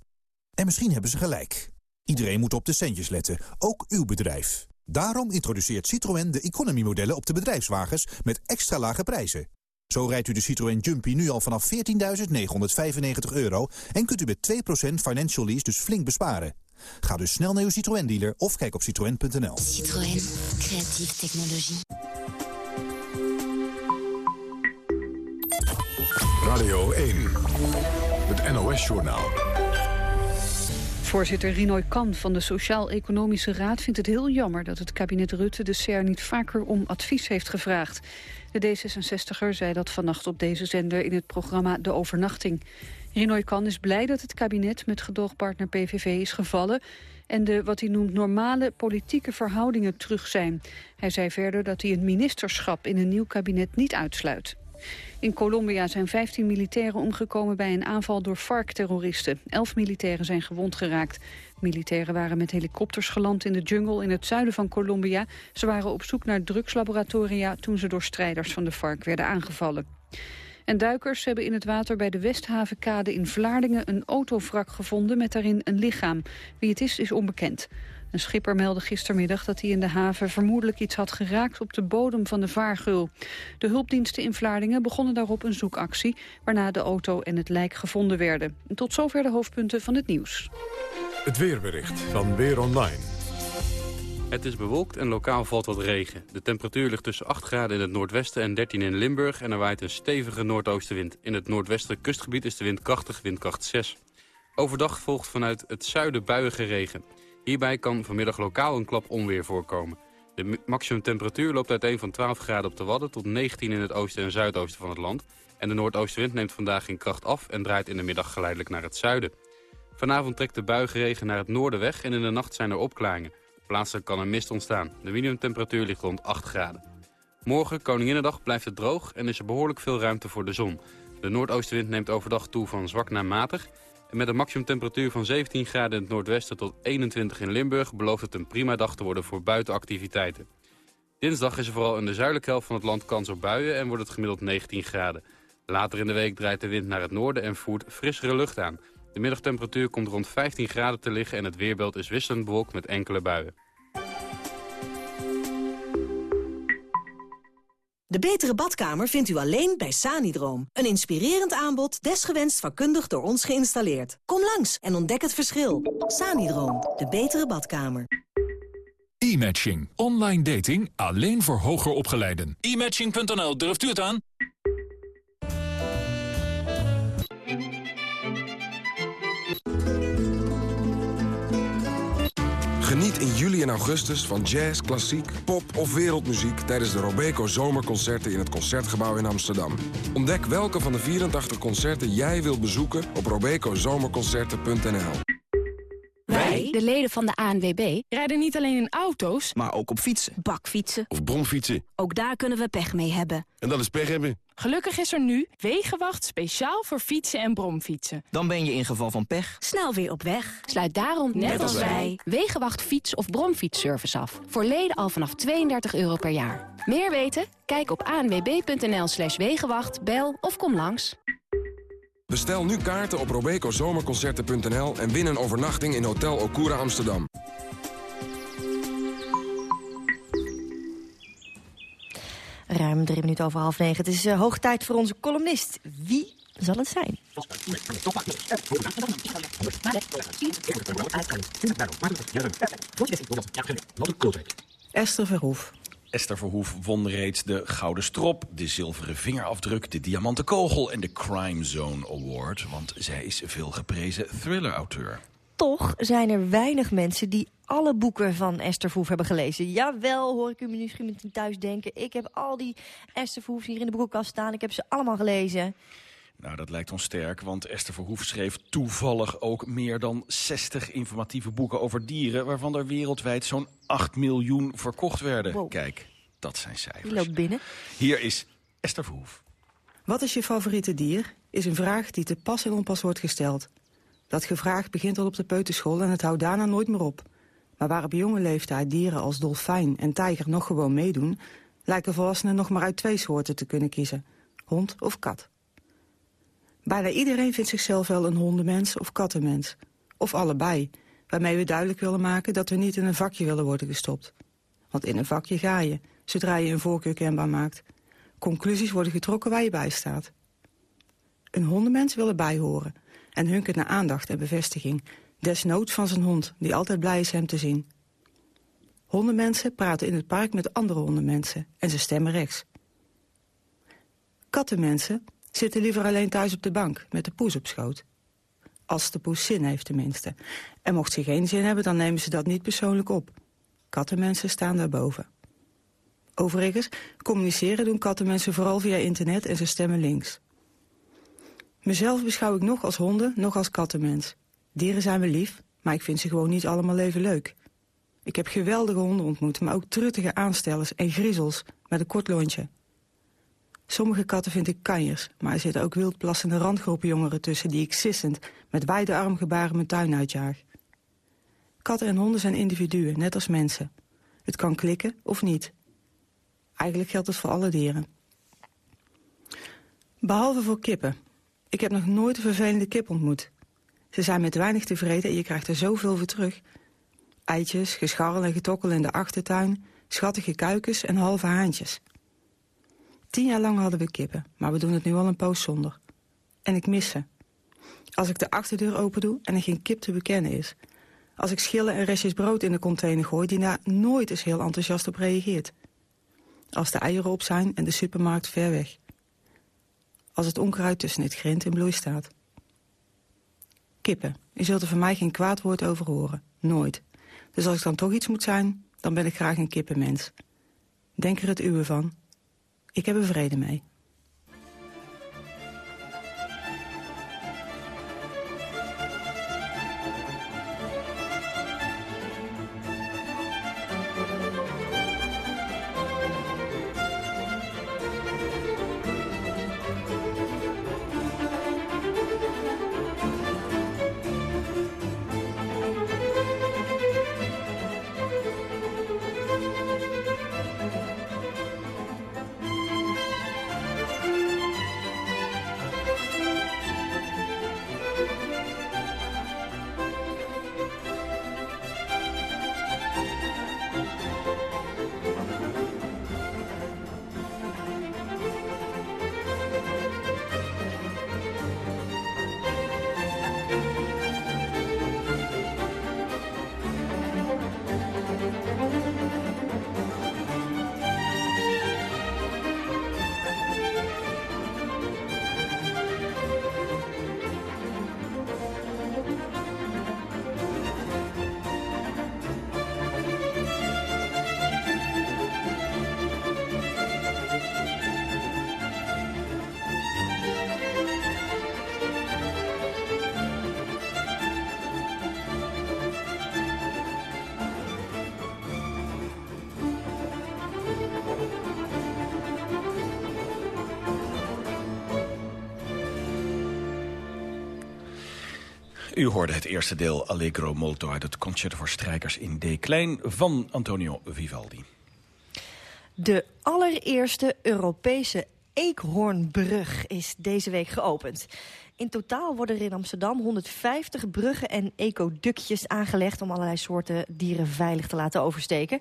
En misschien hebben ze gelijk. Iedereen moet op de centjes letten, ook uw bedrijf. Daarom introduceert Citroën de economy-modellen op de bedrijfswagens met extra lage prijzen. Zo rijdt u de Citroën Jumpy nu al vanaf 14.995 euro... en kunt u met 2% financial lease dus flink besparen. Ga dus snel naar uw Citroën-dealer of kijk op citroën.nl. Citroën. Creatieve technologie. Radio 1. Het NOS-journaal. Voorzitter Rinoy Kan van de Sociaal-Economische Raad vindt het heel jammer dat het kabinet Rutte de SER niet vaker om advies heeft gevraagd. De D66er zei dat vannacht op deze zender in het programma De Overnachting. Rinoy Kan is blij dat het kabinet met gedoogpartner PVV is gevallen en de wat hij noemt normale politieke verhoudingen terug zijn. Hij zei verder dat hij een ministerschap in een nieuw kabinet niet uitsluit. In Colombia zijn 15 militairen omgekomen bij een aanval door FARC-terroristen. Elf militairen zijn gewond geraakt. Militairen waren met helikopters geland in de jungle in het zuiden van Colombia. Ze waren op zoek naar drugslaboratoria toen ze door strijders van de FARC werden aangevallen. En duikers hebben in het water bij de Westhavenkade in Vlaardingen een autovrak gevonden met daarin een lichaam. Wie het is, is onbekend. Een schipper meldde gistermiddag dat hij in de haven vermoedelijk iets had geraakt op de bodem van de vaargeul. De hulpdiensten in Vlaardingen begonnen daarop een zoekactie, waarna de auto en het lijk gevonden werden. tot zover de hoofdpunten van het nieuws. Het weerbericht van Weer Online. Het is bewolkt en lokaal valt wat regen. De temperatuur ligt tussen 8 graden in het noordwesten en 13 in Limburg... en er waait een stevige noordoostenwind. In het noordwestelijk kustgebied is de wind krachtig, windkracht 6. Overdag volgt vanuit het zuiden buiige regen. Hierbij kan vanmiddag lokaal een klap onweer voorkomen. De maximumtemperatuur loopt uiteen van 12 graden op de Wadden... tot 19 in het oosten en zuidoosten van het land. En de noordoostenwind neemt vandaag in kracht af... en draait in de middag geleidelijk naar het zuiden. Vanavond trekt de buigenregen naar het noorden weg... en in de nacht zijn er opklaringen. Plaatselijk kan er mist ontstaan. De minimumtemperatuur ligt rond 8 graden. Morgen, Koninginnedag, blijft het droog... en is er behoorlijk veel ruimte voor de zon. De noordoostenwind neemt overdag toe van zwak naar matig. Met een maximumtemperatuur van 17 graden in het noordwesten tot 21 in Limburg... belooft het een prima dag te worden voor buitenactiviteiten. Dinsdag is er vooral in de zuidelijke helft van het land kans op buien... en wordt het gemiddeld 19 graden. Later in de week draait de wind naar het noorden en voert frissere lucht aan. De middagtemperatuur komt rond 15 graden te liggen... en het weerbeeld is wisselend bewolkt met enkele buien. De betere badkamer vindt u alleen bij Sanidroom. Een inspirerend aanbod, desgewenst vakkundig door ons geïnstalleerd. Kom langs en ontdek het verschil. Sanidroom, de betere badkamer. E-matching. Online dating alleen voor hoger opgeleiden. E-matching.nl, durft u het aan? Geniet in juli en augustus van jazz, klassiek, pop of wereldmuziek... tijdens de Robeco Zomerconcerten in het Concertgebouw in Amsterdam. Ontdek welke van de 84 concerten jij wilt bezoeken op robecozomerconcerten.nl. Wij, de leden van de ANWB, rijden niet alleen in auto's... Maar ook op fietsen. bakfietsen. Of bromfietsen. Ook daar kunnen we pech mee hebben. En dat is pech hebben. Gelukkig is er nu Wegenwacht speciaal voor fietsen en bromfietsen. Dan ben je in geval van pech Snel weer op weg. Sluit daarom, net, als wij, Wegenwacht fiets- of bromfietsservice af. Voor leden al vanaf 32 euro per jaar. Meer weten? Kijk op anwb.nl slash wegenwacht, bel of kom langs. Bestel nu kaarten op robecozomerconcerten.nl... en win een overnachting in Hotel Okura Amsterdam. Ruim drie minuten over half negen. Het is uh, hoog tijd voor onze columnist. Wie zal het zijn? Esther Verhoef. Esther Verhoef won reeds de Gouden Strop, de Zilveren Vingerafdruk... de Diamanten Kogel en de Crime Zone Award. Want zij is veel geprezen thriller-auteur. Toch zijn er weinig mensen die alle boeken van Esther Verhoef hebben gelezen. Jawel, hoor ik u misschien thuis denken. Ik heb al die Esther Verhoefs hier in de boekenkast staan. Ik heb ze allemaal gelezen. Nou, dat lijkt ons sterk, want Esther Verhoef schreef toevallig ook meer dan 60 informatieve boeken over dieren... waarvan er wereldwijd zo'n 8 miljoen verkocht werden. Kijk, dat zijn cijfers. Die loopt binnen. Hier is Esther Verhoef. Wat is je favoriete dier? Is een vraag die te pas en onpas wordt gesteld. Dat gevraagd begint al op de peuterschool en het houdt daarna nooit meer op. Maar waar op jonge leeftijd dieren als dolfijn en tijger nog gewoon meedoen... lijken volwassenen nog maar uit twee soorten te kunnen kiezen. Hond of kat. Bijna iedereen vindt zichzelf wel een hondenmens of kattenmens. Of allebei, waarmee we duidelijk willen maken dat we niet in een vakje willen worden gestopt. Want in een vakje ga je, zodra je een voorkeur kenbaar maakt. Conclusies worden getrokken waar je bij staat. Een hondenmens wil erbij horen en hunkert naar aandacht en bevestiging. Desnoods van zijn hond, die altijd blij is hem te zien. Hondenmensen praten in het park met andere hondenmensen en ze stemmen rechts. Kattenmensen zitten liever alleen thuis op de bank met de poes op schoot. Als de poes zin heeft tenminste. En mocht ze geen zin hebben, dan nemen ze dat niet persoonlijk op. Kattenmensen staan daarboven. Overigens, communiceren doen kattenmensen vooral via internet en ze stemmen links. Mezelf beschouw ik nog als honden, nog als kattenmens. Dieren zijn me lief, maar ik vind ze gewoon niet allemaal even leuk. Ik heb geweldige honden ontmoet, maar ook truttige aanstellers en griezels met een kort lontje. Sommige katten vind ik kanjers, maar er zitten ook wildplassende randgroepen jongeren tussen... die ik sissend met wijde armgebaren mijn tuin uitjaag. Katten en honden zijn individuen, net als mensen. Het kan klikken of niet. Eigenlijk geldt het voor alle dieren. Behalve voor kippen. Ik heb nog nooit een vervelende kip ontmoet. Ze zijn met weinig tevreden en je krijgt er zoveel voor terug. Eitjes, gescharrel en getokkel in de achtertuin... schattige kuikens en halve haantjes... Tien jaar lang hadden we kippen, maar we doen het nu al een poos zonder. En ik mis ze. Als ik de achterdeur open doe en er geen kip te bekennen is. Als ik schillen en restjes brood in de container gooi... die daar nooit eens heel enthousiast op reageert. Als de eieren op zijn en de supermarkt ver weg. Als het onkruid tussen het grind in bloei staat. Kippen. Je zult er van mij geen kwaad woord over horen. Nooit. Dus als ik dan toch iets moet zijn, dan ben ik graag een kippenmens. Denk er het uwe van. Ik heb er vrede mee. U hoorde het eerste deel Allegro Molto uit het Concerto voor Strijkers in D klein van Antonio Vivaldi. De allereerste Europese Eekhoornbrug is deze week geopend. In totaal worden er in Amsterdam 150 bruggen en ecoductjes aangelegd... om allerlei soorten dieren veilig te laten oversteken.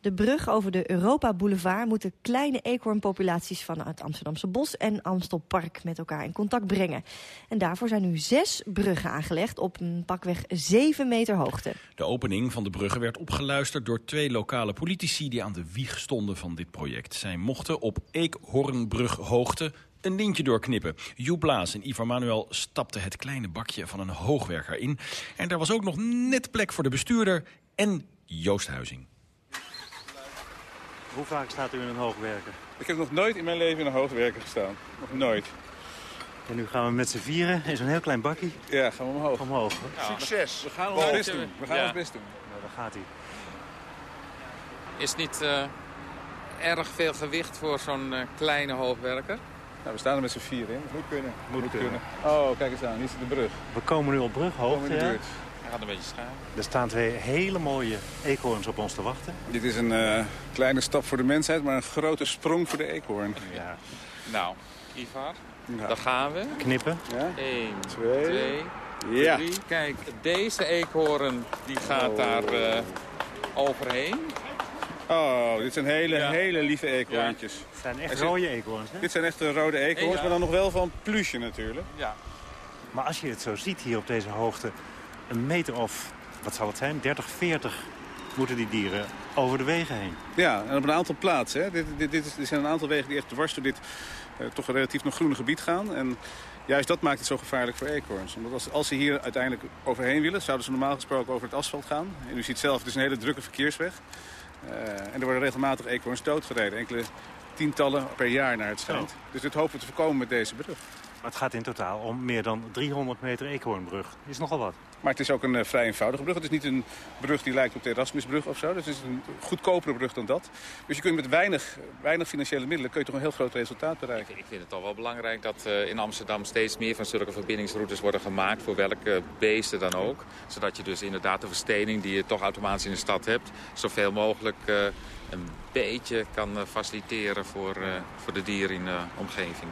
De brug over de Europa Boulevard moet de kleine eekhoornpopulaties... van het Amsterdamse Bos en Amstelpark met elkaar in contact brengen. En daarvoor zijn nu zes bruggen aangelegd op een pakweg 7 meter hoogte. De opening van de bruggen werd opgeluisterd door twee lokale politici... die aan de wieg stonden van dit project. Zij mochten op Eekhoornbrughoogte een lintje doorknippen. Joep Blaas en Ivar Manuel stapten het kleine bakje van een hoogwerker in. En er was ook nog net plek voor de bestuurder en Joost Huizing. Hoe vaak staat u in een hoogwerker? Ik heb nog nooit in mijn leven in een hoogwerker gestaan. Nog nooit. En nu gaan we met z'n vieren in zo'n heel klein bakje. Ja, gaan we omhoog. Omhoog. Succes. We gaan ons best doen. We gaan Ja. ons best doen. Nou, daar gaat hij. Is niet eh, erg veel gewicht voor zo'n eh, kleine hoogwerker? Nou, we staan er met z'n vieren in. Moet kunnen. Moet kunnen. Oh, kijk eens aan. Hier is de brug. We komen nu op We komen brughoogte. in de hè? buurt. Hij gaat een beetje schuin. Er staan twee hele mooie eekhoorns op ons te wachten. Dit is een eh, kleine stap voor de mensheid, maar een grote sprong voor de eekhoorn. Ja. Nou, Ivar, Ja. daar gaan we. Knippen. Ja. 1, Twee. 2, Ja. 3. Kijk, deze eekhoorn die gaat Oh. daar eh, overheen. Oh, dit zijn hele, Ja. hele lieve eekhoorntjes. Het zijn echt rode eekhoorns. Hè? Dit zijn echt eh, rode eekhoorns, Ja. maar dan nog wel van pluche natuurlijk. Ja. Maar als je het zo ziet hier op deze hoogte, een meter of, wat zal het zijn, 30, 40 moeten die dieren over de wegen heen. Ja, en op een aantal plaatsen. Hè. Dit, dit, dit, is- dit zijn een aantal wegen die echt dwars door dit eh, toch relatief nog groene gebied gaan. En juist dat maakt het zo gevaarlijk voor eekhoorns. Omdat als, als ze hier uiteindelijk overheen willen, zouden ze normaal gesproken over het asfalt gaan. En u ziet zelf, het is een hele drukke verkeersweg. Eh, en er worden regelmatig eekhoorns doodgereden. Enkele tientallen per jaar naar het schijnt. Dus dit hopen we te voorkomen met deze brug. Maar het gaat in totaal om meer dan 300 meter eekhoornbrug. Is nogal wat. Maar het is ook een eh, vrij eenvoudige brug. Het is niet een brug die lijkt op de Erasmusbrug of zo. Dus het is een goedkopere brug dan dat. Dus je kunt met weinig, weinig financiële middelen kun je toch een heel groot resultaat bereiken. Ik vind het toch wel belangrijk dat eh, in Amsterdam steeds meer van zulke verbindingsroutes worden gemaakt. Voor welke beesten dan ook. Zodat je dus inderdaad de verstening die je toch automatisch in de stad hebt. Zoveel mogelijk eh, een beetje kan faciliteren voor, eh, voor de dieren in de omgeving.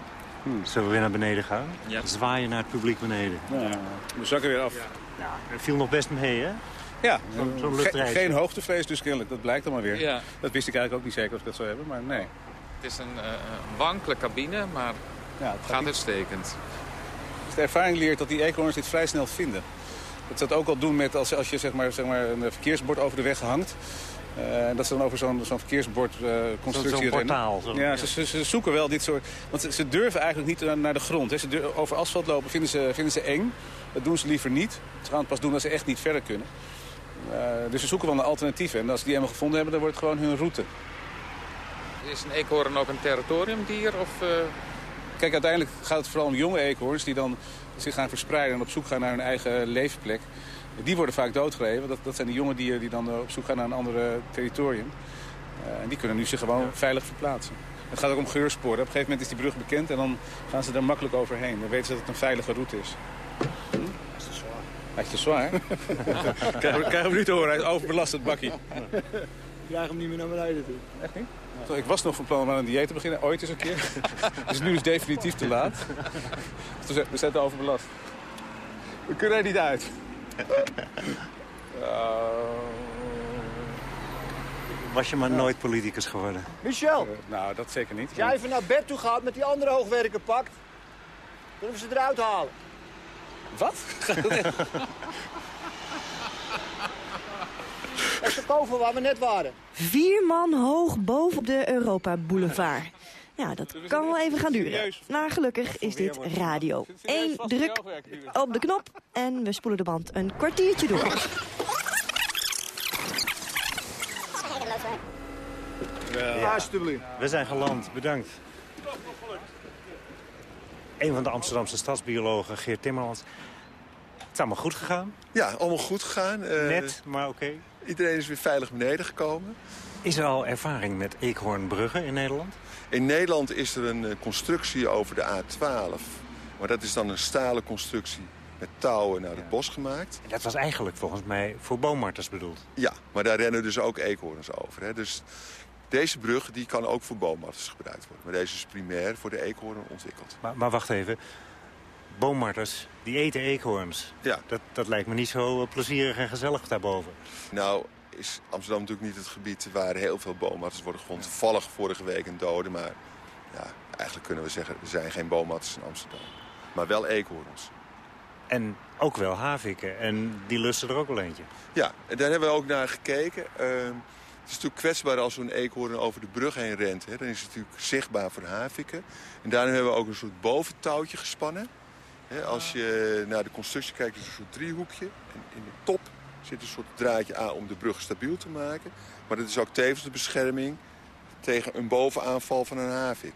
Zullen we weer naar beneden gaan? Ja. Zwaaien naar het publiek beneden. Nou, we zakken weer af. Ja, het viel nog best mee, hè? Ja, Zo'n- ge- luchtreisje. geen hoogtevrees dus kennelijk. Dat blijkt dan maar weer. Ja. Dat wist ik eigenlijk ook niet zeker of ik dat zou hebben, maar nee. Het is een eh, een wankele cabine, maar Ja, het het gaat uitstekend. Dus de ervaring leert dat die eekhoorns dit vrij snel vinden. Dat ze dat ook al doen met als, als je zeg maar, zeg maar een verkeersbord over de weg hangt. Eh, en dat ze dan over zo'n zo'n verkeersbordconstructie Zo'n- zo'n rennen. portaal, zo. Ja, ze, ze, ze zoeken wel dit soort... Want ze, ze durven eigenlijk niet naar, naar de grond. Hè. Ze durven- over asfalt lopen vinden ze, vinden ze eng. Dat doen ze liever niet. Ze gaan het pas doen als ze echt niet verder kunnen. Eh, dus ze zoeken wel naar alternatieven. En als ze die helemaal gevonden hebben, dan wordt het gewoon hun route. Is een eekhoorn ook een territoriumdier? Of, eh, Kijk, uiteindelijk gaat het vooral om jonge eekhoorns die dan zich gaan verspreiden en op zoek gaan naar hun eigen leefplek. Die worden vaak doodgereden. Dat, dat zijn de jonge dieren die dan eh, op zoek gaan naar een ander territorium. Eh, en die kunnen nu zich gewoon veilig verplaatsen. Het gaat ook om geursporen. Op een gegeven moment is die brug bekend en dan gaan ze er makkelijk overheen. Dan weten ze dat het een veilige route is. Hm? Hij is te zwaar. [LAUGHS] krijgen we nu te horen. Hij is overbelast, het bakkie. Ik krijg hem niet meer naar beneden toe. Echt niet? Toch, Ik was nog van plan om aan een dieet te beginnen, ooit eens een keer. [LAUGHS] dus nu is het definitief te laat. Dus we zijn te overbelast. We kunnen er niet uit. Was je maar nooit politicus geworden. Michel, nou, dat zeker niet. als jij even naar bed toe gaat met die andere hoogwerker pakt, kunnen we ze eruit halen. Wat? [LAUGHS] Dat is de kovel waar we net waren. Vier man hoog boven de Europa Boulevard. Ja, dat kan wel even gaan duren. Maar gelukkig is dit radio. Eén druk op de knop en we spoelen de band een kwartiertje door. Ja. We zijn geland, bedankt. Een van de Amsterdamse stadsbiologen, Geert Timmermans. Het is allemaal goed gegaan. Ja, allemaal goed gegaan. Eh, Net, maar oké. Iedereen is weer veilig beneden gekomen. Is er al ervaring met eekhoornbruggen in Nederland? In Nederland is er een eh, constructie over de A12. Maar dat is dan een stalen constructie. met touwen naar het bos gemaakt. En dat was eigenlijk volgens mij voor boommarters bedoeld. Ja, maar daar rennen dus ook eekhoorns over. Hè. Dus deze brug die kan ook voor boommarters gebruikt worden. Maar deze is primair voor de eekhoorn ontwikkeld. Maar, maar wacht even. Boommarters, die eten eekhoorns. Ja. Dat, dat lijkt me niet zo plezierig en gezellig daarboven. Nou, is Amsterdam natuurlijk niet het gebied waar heel veel boommarters worden gevonden. Toevallig vorige week een dode, maar ja, eigenlijk kunnen we zeggen... er zijn geen boommarters in Amsterdam. Maar wel eekhoorns. En ook wel haviken. En die lusten er ook wel eentje. Ja, en daar hebben we ook naar gekeken. Uh, het is natuurlijk kwetsbaar als zo'n eekhoorn over de brug heen rent. Hè. Dan is het natuurlijk zichtbaar voor haviken. En daarom hebben we ook een soort boventouwtje gespannen. als je naar de constructie kijkt, is het een soort driehoekje. En in de top zit een soort draadje aan om de brug stabiel te maken. Maar dat is ook tevens de bescherming tegen een bovenaanval van een havik.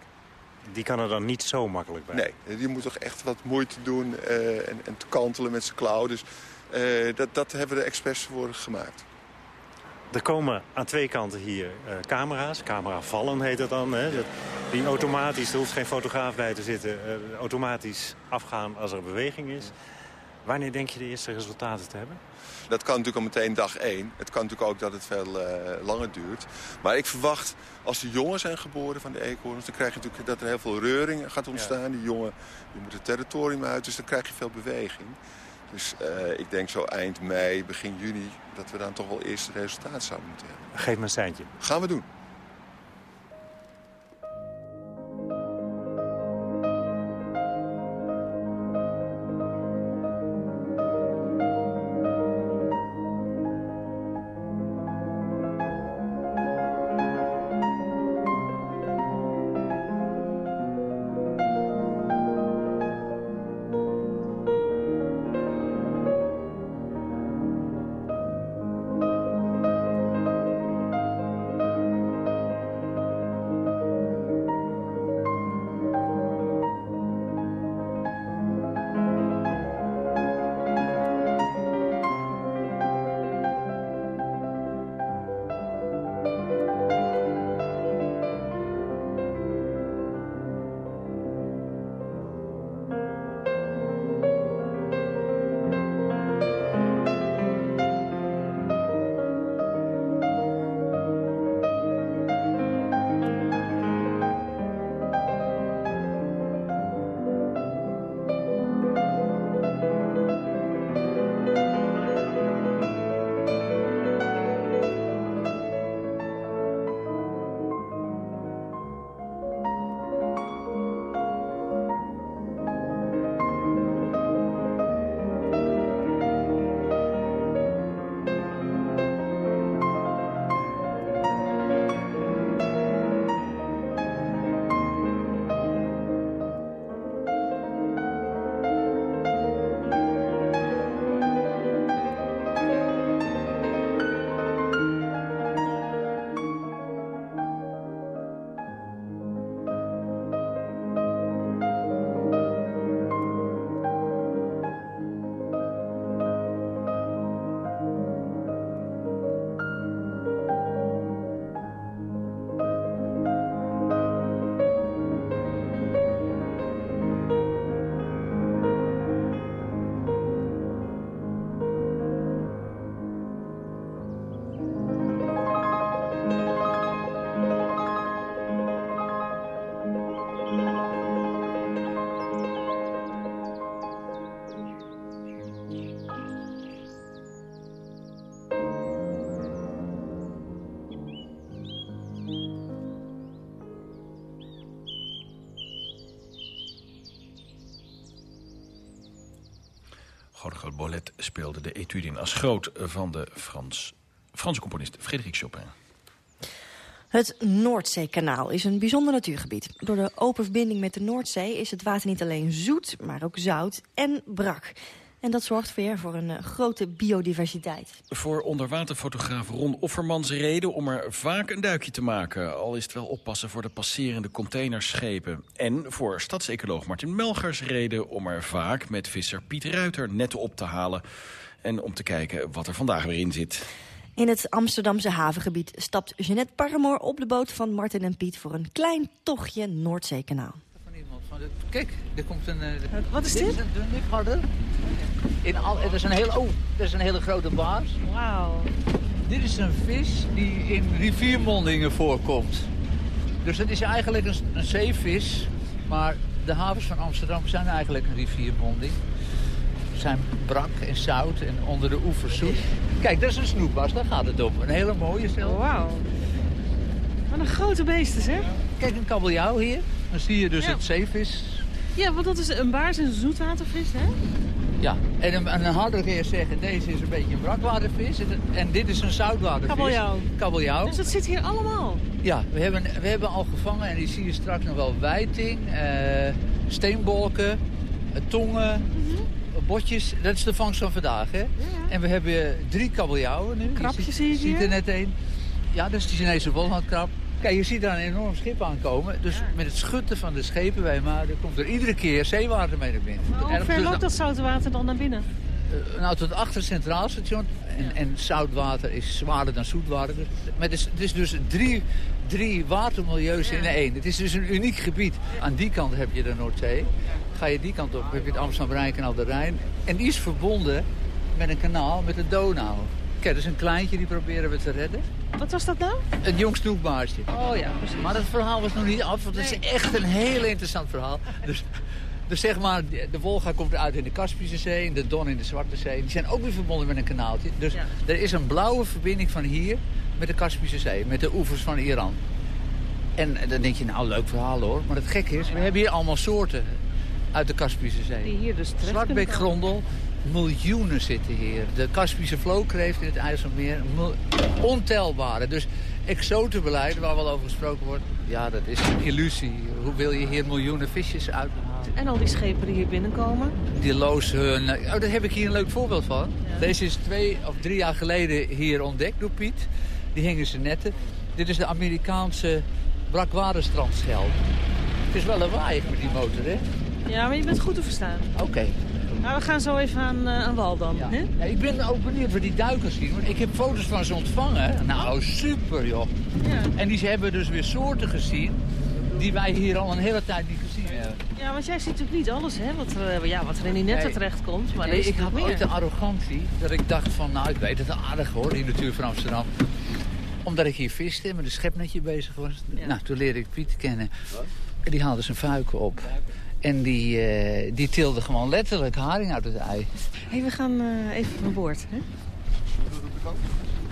Die kan er dan niet zo makkelijk bij? Nee, die moet toch echt wat moeite doen uh, en, en te kantelen met zijn klauw. Dus uh, dat, dat hebben we er expres voor gemaakt. Er komen aan twee kanten hier uh, camera's. Camera vallen heet dat dan. Hè? Die automatisch, er hoeft geen fotograaf bij te zitten, automatisch afgaan als er beweging is. Wanneer denk je de eerste resultaten te hebben? Dat kan natuurlijk al meteen dag één. Het kan natuurlijk ook dat het veel uh, langer duurt. Maar ik verwacht, als de jongen zijn geboren van de eekhoorns... dan krijg je natuurlijk dat er heel veel reuring gaat ontstaan. Ja. Die jongen die moet het territorium uit, dus dan krijg je veel beweging. Dus uh, ik denk zo eind mei, begin juni... dat we dan toch wel eerste resultaat zouden moeten hebben. Geef me een seintje. Gaan we doen. Speelde de etude in Asgroot van de Frans, Franse componist Frédéric Chopin. Het Noordzeekanaal is een bijzonder natuurgebied. Door de open verbinding met de Noordzee is het water niet alleen zoet, maar ook zout en brak. En dat zorgt weer voor een uh, grote biodiversiteit. Voor onderwaterfotograaf Ron Offermans reden om er vaak een duikje te maken. Al is het wel oppassen voor de passerende containerschepen. En voor stadsecoloog Martin Melgers reden om er vaak met visser Piet Ruiter netten op te halen. En om te kijken wat er vandaag weer in zit. In het Amsterdamse havengebied stapt Jeanette Paramoor op de boot van Martin en Piet... voor een klein tochtje Noordzeekanaal. Van iemand van Kijk, er komt een... Uh, Wat is dit? Dit is een dunlipharder. In al, dat, is een hele, oh, dat is een hele grote baars. Wauw. Dit is een vis die in riviermondingen voorkomt. Dus het is eigenlijk een, een zeevis. Maar de havens van Amsterdam zijn eigenlijk een riviermonding. Ze zijn brak en zout en onder de oevers zoet. Kijk, dat is een snoepwas, daar gaat het om. Een hele mooie stel. Wauw. Wat een grote beesten, zeg. Kijk, een kabeljauw hier. Dan zie je dus het zeevis. Ja, want dat is een baars en een zoetwatervis, hè? Ja, en een, een harder kun je zeggen, deze is een beetje een brakwatervis. En dit is een zoutwatervis. Kabeljauw. Kabeljauw. Dus dat zit hier allemaal? Ja, we hebben, we hebben al gevangen en die zie je straks nog wel wijting, uh, steenbolken, uh, tongen, mhm. botjes. Dat is de vangst van vandaag, hè? Ja. En we hebben drie kabeljauwen nu. Krapjes zie je hier? ziet er net een. Ja, dat is de Chinese wolhandkrab. Kijk, je ziet daar een enorm schip aankomen. Dus met het schutten van de schepen bij komt er iedere keer zeewater mee naar binnen. hoe ver loopt dat zoute water dan naar binnen? Uh, nou, tot achter het centraal station. En, en zoutwater is zwaarder dan zoetwater. Dus, maar het is, het is dus drie, drie watermilieus in één. Het is dus een uniek gebied. Aan die kant heb je de Noordzee. Ga je die kant op, heb je het Amsterdam-Rijnkanaal de Rijn. En die is verbonden met een kanaal met de Donau. Kijk, dat is een kleintje, die proberen we te redden. Wat was dat nou? Een jong snoekbaartje. Oh ja, precies. Maar het verhaal was nog niet af, want het is echt een heel interessant verhaal. Dus, dus zeg maar, de Wolga komt uit in de Kaspische Zee en de Don in de Zwarte Zee. Die zijn ook weer verbonden met een kanaaltje. Dus er is een blauwe verbinding van hier met de Kaspische Zee, met de oevers van Iran. En dan denk je, nou, leuk verhaal hoor. Maar het gekke is, we hebben hier allemaal soorten uit de Kaspische Zee. Die hier dus Zwartbeekgrondel, miljoenen zitten hier. De Kaspische vlookreeft in het IJsselmeer, ontelbare. Dus exotenbeleid, waar wel over gesproken wordt, ja, dat is een illusie. Hoe wil je hier miljoenen visjes uithalen? En al die schepen die hier binnenkomen? Die lozen hun... Oh, daar heb ik hier een leuk voorbeeld van. Deze is twee of drie jaar geleden hier ontdekt door Piet. Die hingen ze netten. Dit is de Amerikaanse brakwaterstrandschel. Het is wel een waaier met die motor, hè? Ja, maar je bent goed te verstaan. Oké. Nou, we gaan zo even aan, uh, aan wal dan. Ja. Ja, ik ben ook benieuwd voor die duikers zien. Want ik heb foto's van ze ontvangen. Nou, super joh. Ja. En die hebben dus weer soorten gezien die wij hier al een hele tijd niet gezien hebben. Ja, want jij ziet natuurlijk niet alles, hè, wat, er, ja, wat er in die netten nee. terecht komt. Maar nee, ik had ooit de arrogantie dat ik dacht van, nou, ik weet het aardig hoor, die natuur van Amsterdam. Omdat ik hier viste en met een schepnetje bezig was. Nou, toen leerde ik Piet kennen. En die haalde zijn fuiken op. En die, uh, die tilde gewoon letterlijk haring uit het ei. hey, we gaan uh, even aan boord. Hè?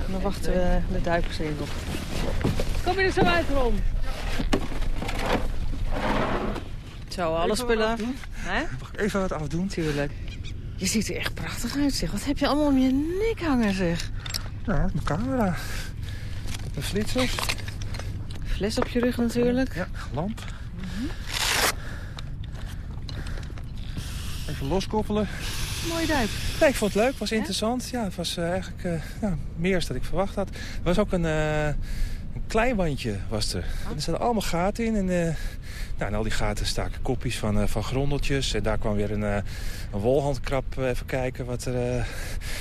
En dan wachten we de duikers even op. Kom je er zo uit, Ron? Zo, alle even spullen. Hè? Mag ik even wat afdoen? Tuurlijk. Je ziet er echt prachtig uit, zeg. Wat heb je allemaal om je nek hangen, zeg? Ja, mijn camera. De flitsers. Fles op je rug natuurlijk. Ja, lamp. Mm -hmm. Even loskoppelen. Mooie duik. Nee, ik vond het leuk. Het was interessant. Ja, het was uh, eigenlijk uh, nou, meer dan ik verwacht had. Er was ook een, uh, een klein wandje was er. Er zaten allemaal gaten in. En nou, in al die gaten staken kopjes van, uh, van grondeltjes. En daar kwam weer een, uh, een wolhandkrab uh, even kijken wat er,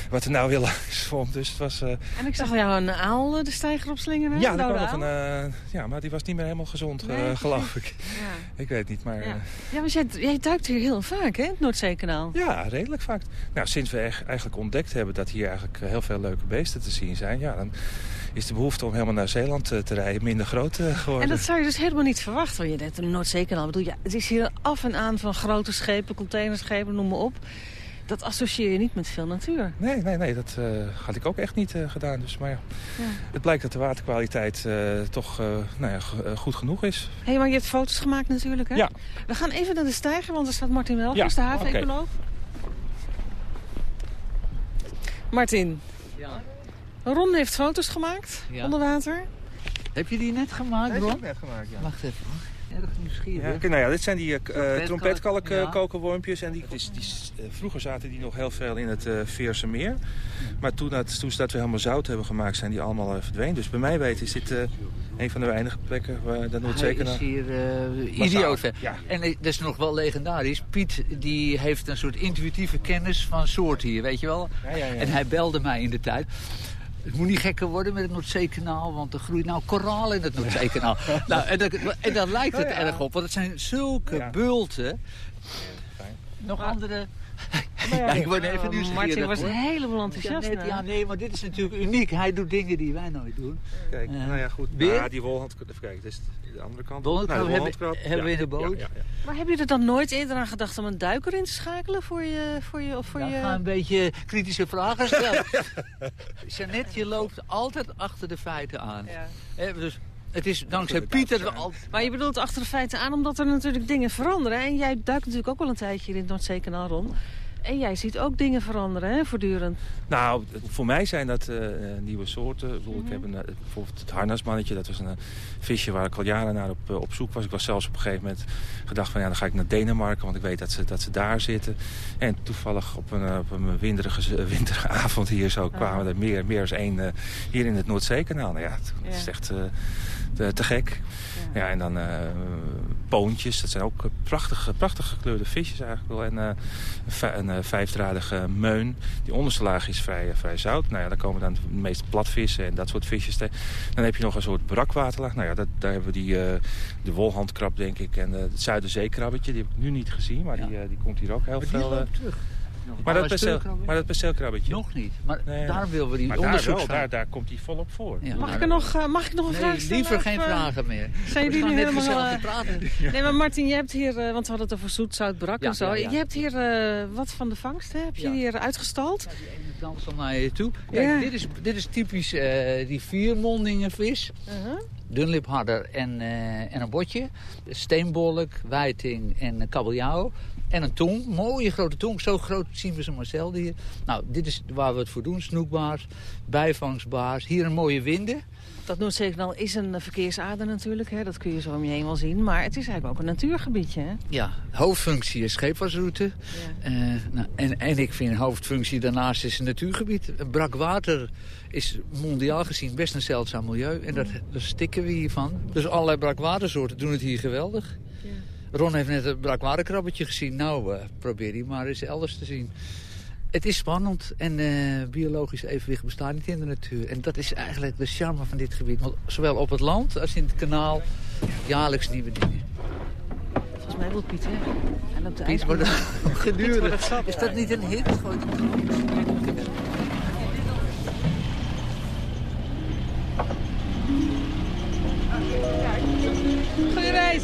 wat er nou weer [LAUGHS] langs zwom. Dus het was, en ik zag jou een aal de stijger op slingeren. Ja, daar kwam nog een, ja, maar die was niet meer helemaal gezond, nee, geloof ik. [LAUGHS] Ja. Ik weet niet, maar... Ja, ja maar jij, jij, duikt hier heel vaak, hè, het Noordzeekanaal? Ja, redelijk vaak. Nou, sinds we eigenlijk ontdekt hebben dat hier eigenlijk heel veel leuke beesten te zien zijn... Ja, dan is de behoefte om helemaal naar Zeeland te, te rijden minder groot geworden. En dat zou je dus helemaal niet verwachten. Want je net de Noordzeekanaal bedoel, ja, het is hier af en aan van grote schepen, containerschepen, noem maar op. Dat associeer je niet met veel natuur. Nee, nee, nee dat uh, had ik ook echt niet uh, gedaan. Dus, maar ja, ja, het blijkt dat de waterkwaliteit uh, toch nou ja, goed genoeg is. Hé, hey, maar je hebt foto's gemaakt natuurlijk, hè? Ja. We gaan even naar de stijger, want er staat Martin Welgers, ja, de havenecoloog. Okay. Martin, ja. Ron heeft foto's gemaakt ja. onder water. Heb je die net gemaakt, nee, Ron? heb ik net gemaakt, ja. Wacht even erg nieuwsgierig. Ja, nou ja, dit zijn die uh, trompetkalk uh, kokerwormpjes. En die, is, die, uh, vroeger zaten die nog heel veel in het Veerse meer. Maar toen, dat, toen ze dat weer helemaal zout hebben gemaakt, zijn die allemaal verdwenen. Dus bij mij weten is dit een van de weinige plekken waar dat nooit zeker... Hij is hier idioot. Ja. En dat is nog wel legendarisch. Piet die heeft een soort intuïtieve kennis van soorten hier, weet je wel. Ja, ja, en hij belde mij in de tijd. Het moet niet gekker worden met het Noordzeekanaal, want er groeit nou koraal in het Noordzeekanaal. nou, en, dat, en daar lijkt het Oh ja. erg op, want het zijn zulke Ja. bulten. Nog andere... Maar ja, ja, ik word eh, even nieuwsgierig. Martin was hoor. helemaal enthousiast, Ja, hè? ja, nee, maar dit is natuurlijk uniek. Hij doet dingen die wij nooit doen. Kijk, Eh, nou ja, goed. Weer? Ja, die wolhandkrab, even kijken, dit is de andere kant. Wolhandkrab Nou, de hebben- wolhandkrab, hebben we ja, in de boot. ja, ja, ja. Maar heb je er dan nooit eerder aan gedacht om een duiker in te schakelen voor je... Voor je, of voor Ja, je... ga een beetje kritische vragen stellen. [LAUGHS] Jeannette, je loopt altijd achter de feiten aan. Hè, dus het is dankzij Pieter... we al- Maar je bedoelt achter de feiten aan omdat er natuurlijk dingen veranderen. En jij duikt natuurlijk ook wel een tijdje hier in het Noordzeekanaal rond. En jij ziet ook dingen veranderen, hè, voortdurend. Nou, voor mij zijn dat eh, nieuwe soorten. Ik, bedoel, ik heb een, eh, bijvoorbeeld het harnasmannetje. Dat was een eh, visje waar ik al jaren naar op, op zoek was. Ik was zelfs op een gegeven moment gedacht van ja, dan ga ik naar Denemarken. Want ik weet dat ze, dat ze daar zitten. En toevallig op een, op een winderige, z- [LAUGHS] winterige avond hier zo kwamen er meer, meer dan één eh, hier in het Noordzeekanaal. Nou ja, het, het is echt eh, te, te gek. Ja. en dan eh, poontjes. Dat zijn ook eh, prachtige, prachtig gekleurde visjes eigenlijk wel. En eh, een vij- een eh, vijfdradige meun. Die onderste laag is vrij, eh, vrij zout. Nou ja, dan komen dan de meeste platvissen en dat soort visjes. te- Dan heb je nog een soort brakwaterlaag. Nou ja, dat, daar hebben we die, eh, de wolhandkrab denk ik. En eh, het Zuiderzeekrabbetje. Die heb ik nu niet gezien. Maar die, eh, die komt hier ook heel Maar veel... eh, maar dat, perceel, maar dat perceelkrabbetje. Nog niet. Maar Nee, daar willen we die maar daar, wel, daar, daar komt hij volop voor. Ja, Mag maar- ik er nog, eh, mag ik nog een Nee, vraag stellen? liever geen eh, vragen meer. Zijn We jullie nu helemaal... eh, praten. Nee, maar [LAUGHS] Martin, je hebt hier, eh, want we hadden het over zoet, zout, brak Ja, en zo. ja, ja. Je hebt hier eh, wat van de vangst, hè? Heb je Ja. hier uitgestald? dans dan naar je toe. Kijk, Ja. dit, is, dit is typisch eh, die viermondingenvis. Uh-huh. Dunlipharder en, eh, en een botje. Steenbolk, wijting en uh, kabeljauw. En een tong, mooie grote tong. Zo groot zien we ze maar zelden hier. Nou, dit is waar we het voor doen. Snoekbaars, bijvangstbaars. Hier een mooie winden. Dat Noordzeekanaal is een eh, verkeersader natuurlijk, hè? dat kun je zo om je heen wel zien. Maar het is eigenlijk ook een natuurgebiedje. Hè? Ja, hoofdfunctie is scheepvaartroute. Eh, nou, en, en ik vind hoofdfunctie daarnaast is een natuurgebied. Brak water is mondiaal gezien best een zeldzaam milieu. En dat, daar stikken we hiervan. Dus allerlei brakwatersoorten doen het hier geweldig. Ron heeft net een brakwaterkrabbetje gezien. Nou, eh, probeer die maar eens elders te zien. Het is spannend en eh, biologisch evenwicht bestaat niet in de natuur. En dat is eigenlijk de charme van dit gebied. Want zowel op het land als in het kanaal jaarlijks nieuwe dingen. Volgens mij wil Piet. Hij loopt de Piet wordt [LAUGHS] ijsbaan. Piet wordt gedurig. Is dat niet een hit? Gooi het- Goeie reis.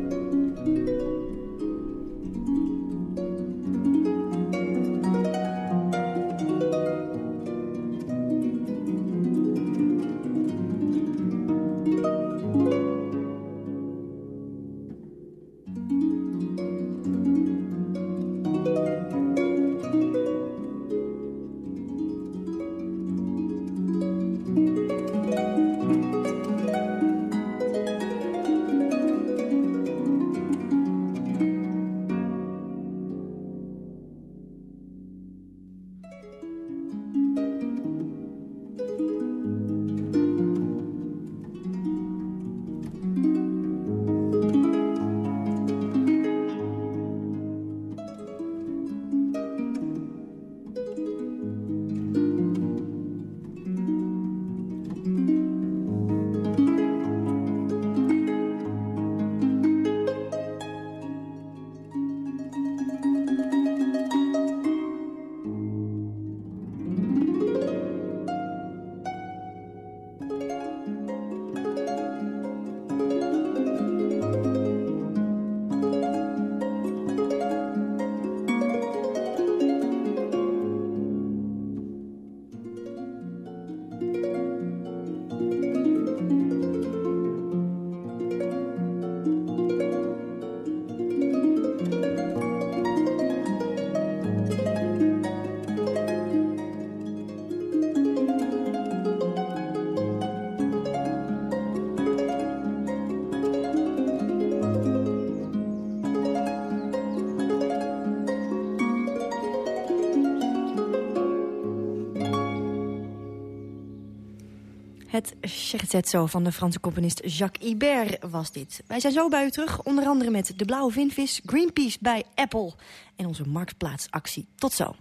Het scherzetzo van de Franse componist Jacques Ibert was dit. Wij zijn zo bij u terug, onder andere met de blauwe vinvis, Greenpeace bij Apple en onze marktplaatsactie. Tot zo.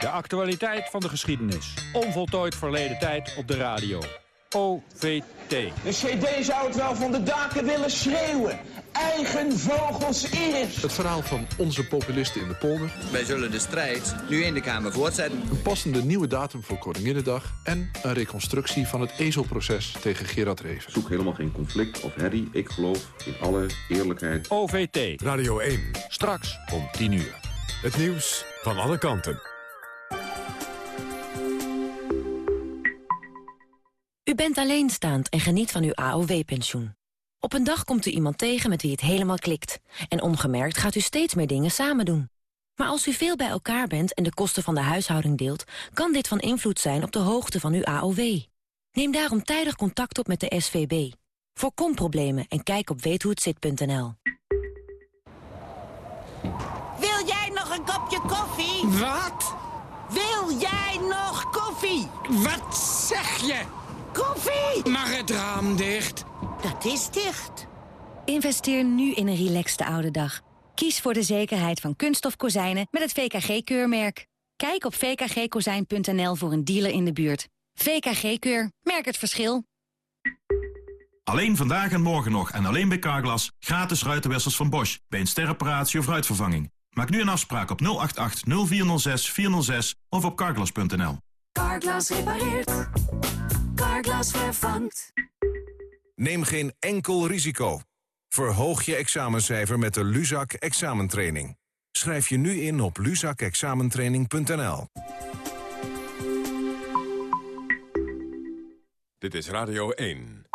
De actualiteit van de geschiedenis. Onvoltooid verleden tijd op de radio. OVT. De CD zou het wel van de daken willen schreeuwen. Eigen vogels eerst. Het verhaal van onze populisten in de polder. Wij zullen de strijd nu in de Kamer voortzetten. Een passende nieuwe datum voor Koninginnedag. En een reconstructie van het ezelproces tegen Gerard Reven. Zoek helemaal geen conflict of herrie. Ik geloof in alle eerlijkheid. OVT. Radio 1. Straks om 10 uur. Het nieuws van alle kanten. U bent alleenstaand en geniet van uw AOW-pensioen. Op een dag komt u iemand tegen met wie het helemaal klikt. En ongemerkt gaat u steeds meer dingen samen doen. Maar als u veel bij elkaar bent en de kosten van de huishouding deelt... kan dit van invloed zijn op de hoogte van uw AOW. Neem daarom tijdig contact op met de SVB. Voorkom problemen en kijk op weethohetzit.nl. Wil jij nog een kopje koffie? Wat? Wil jij nog koffie? Wat zeg je? Koffie! Mag het raam dicht? Dat is dicht. Investeer nu in een relaxte oude dag. Kies voor de zekerheid van kunststof kozijnen met het VKG-keurmerk. Kijk op vkgkozijn.nl voor een dealer in de buurt. VKG-keur. Merk het verschil. Alleen vandaag en morgen nog en alleen bij Carglass gratis ruitenwissers van Bosch bij een sterreparatie of ruitvervanging. Maak nu een afspraak op 088 0406 406 of op carglass.nl. Carglass repareert. Carglass vervangt. Neem geen enkel risico. Verhoog je examencijfer met de Luzak examentraining. Schrijf je nu in op luzakexamentraining.nl. Dit is Radio 1.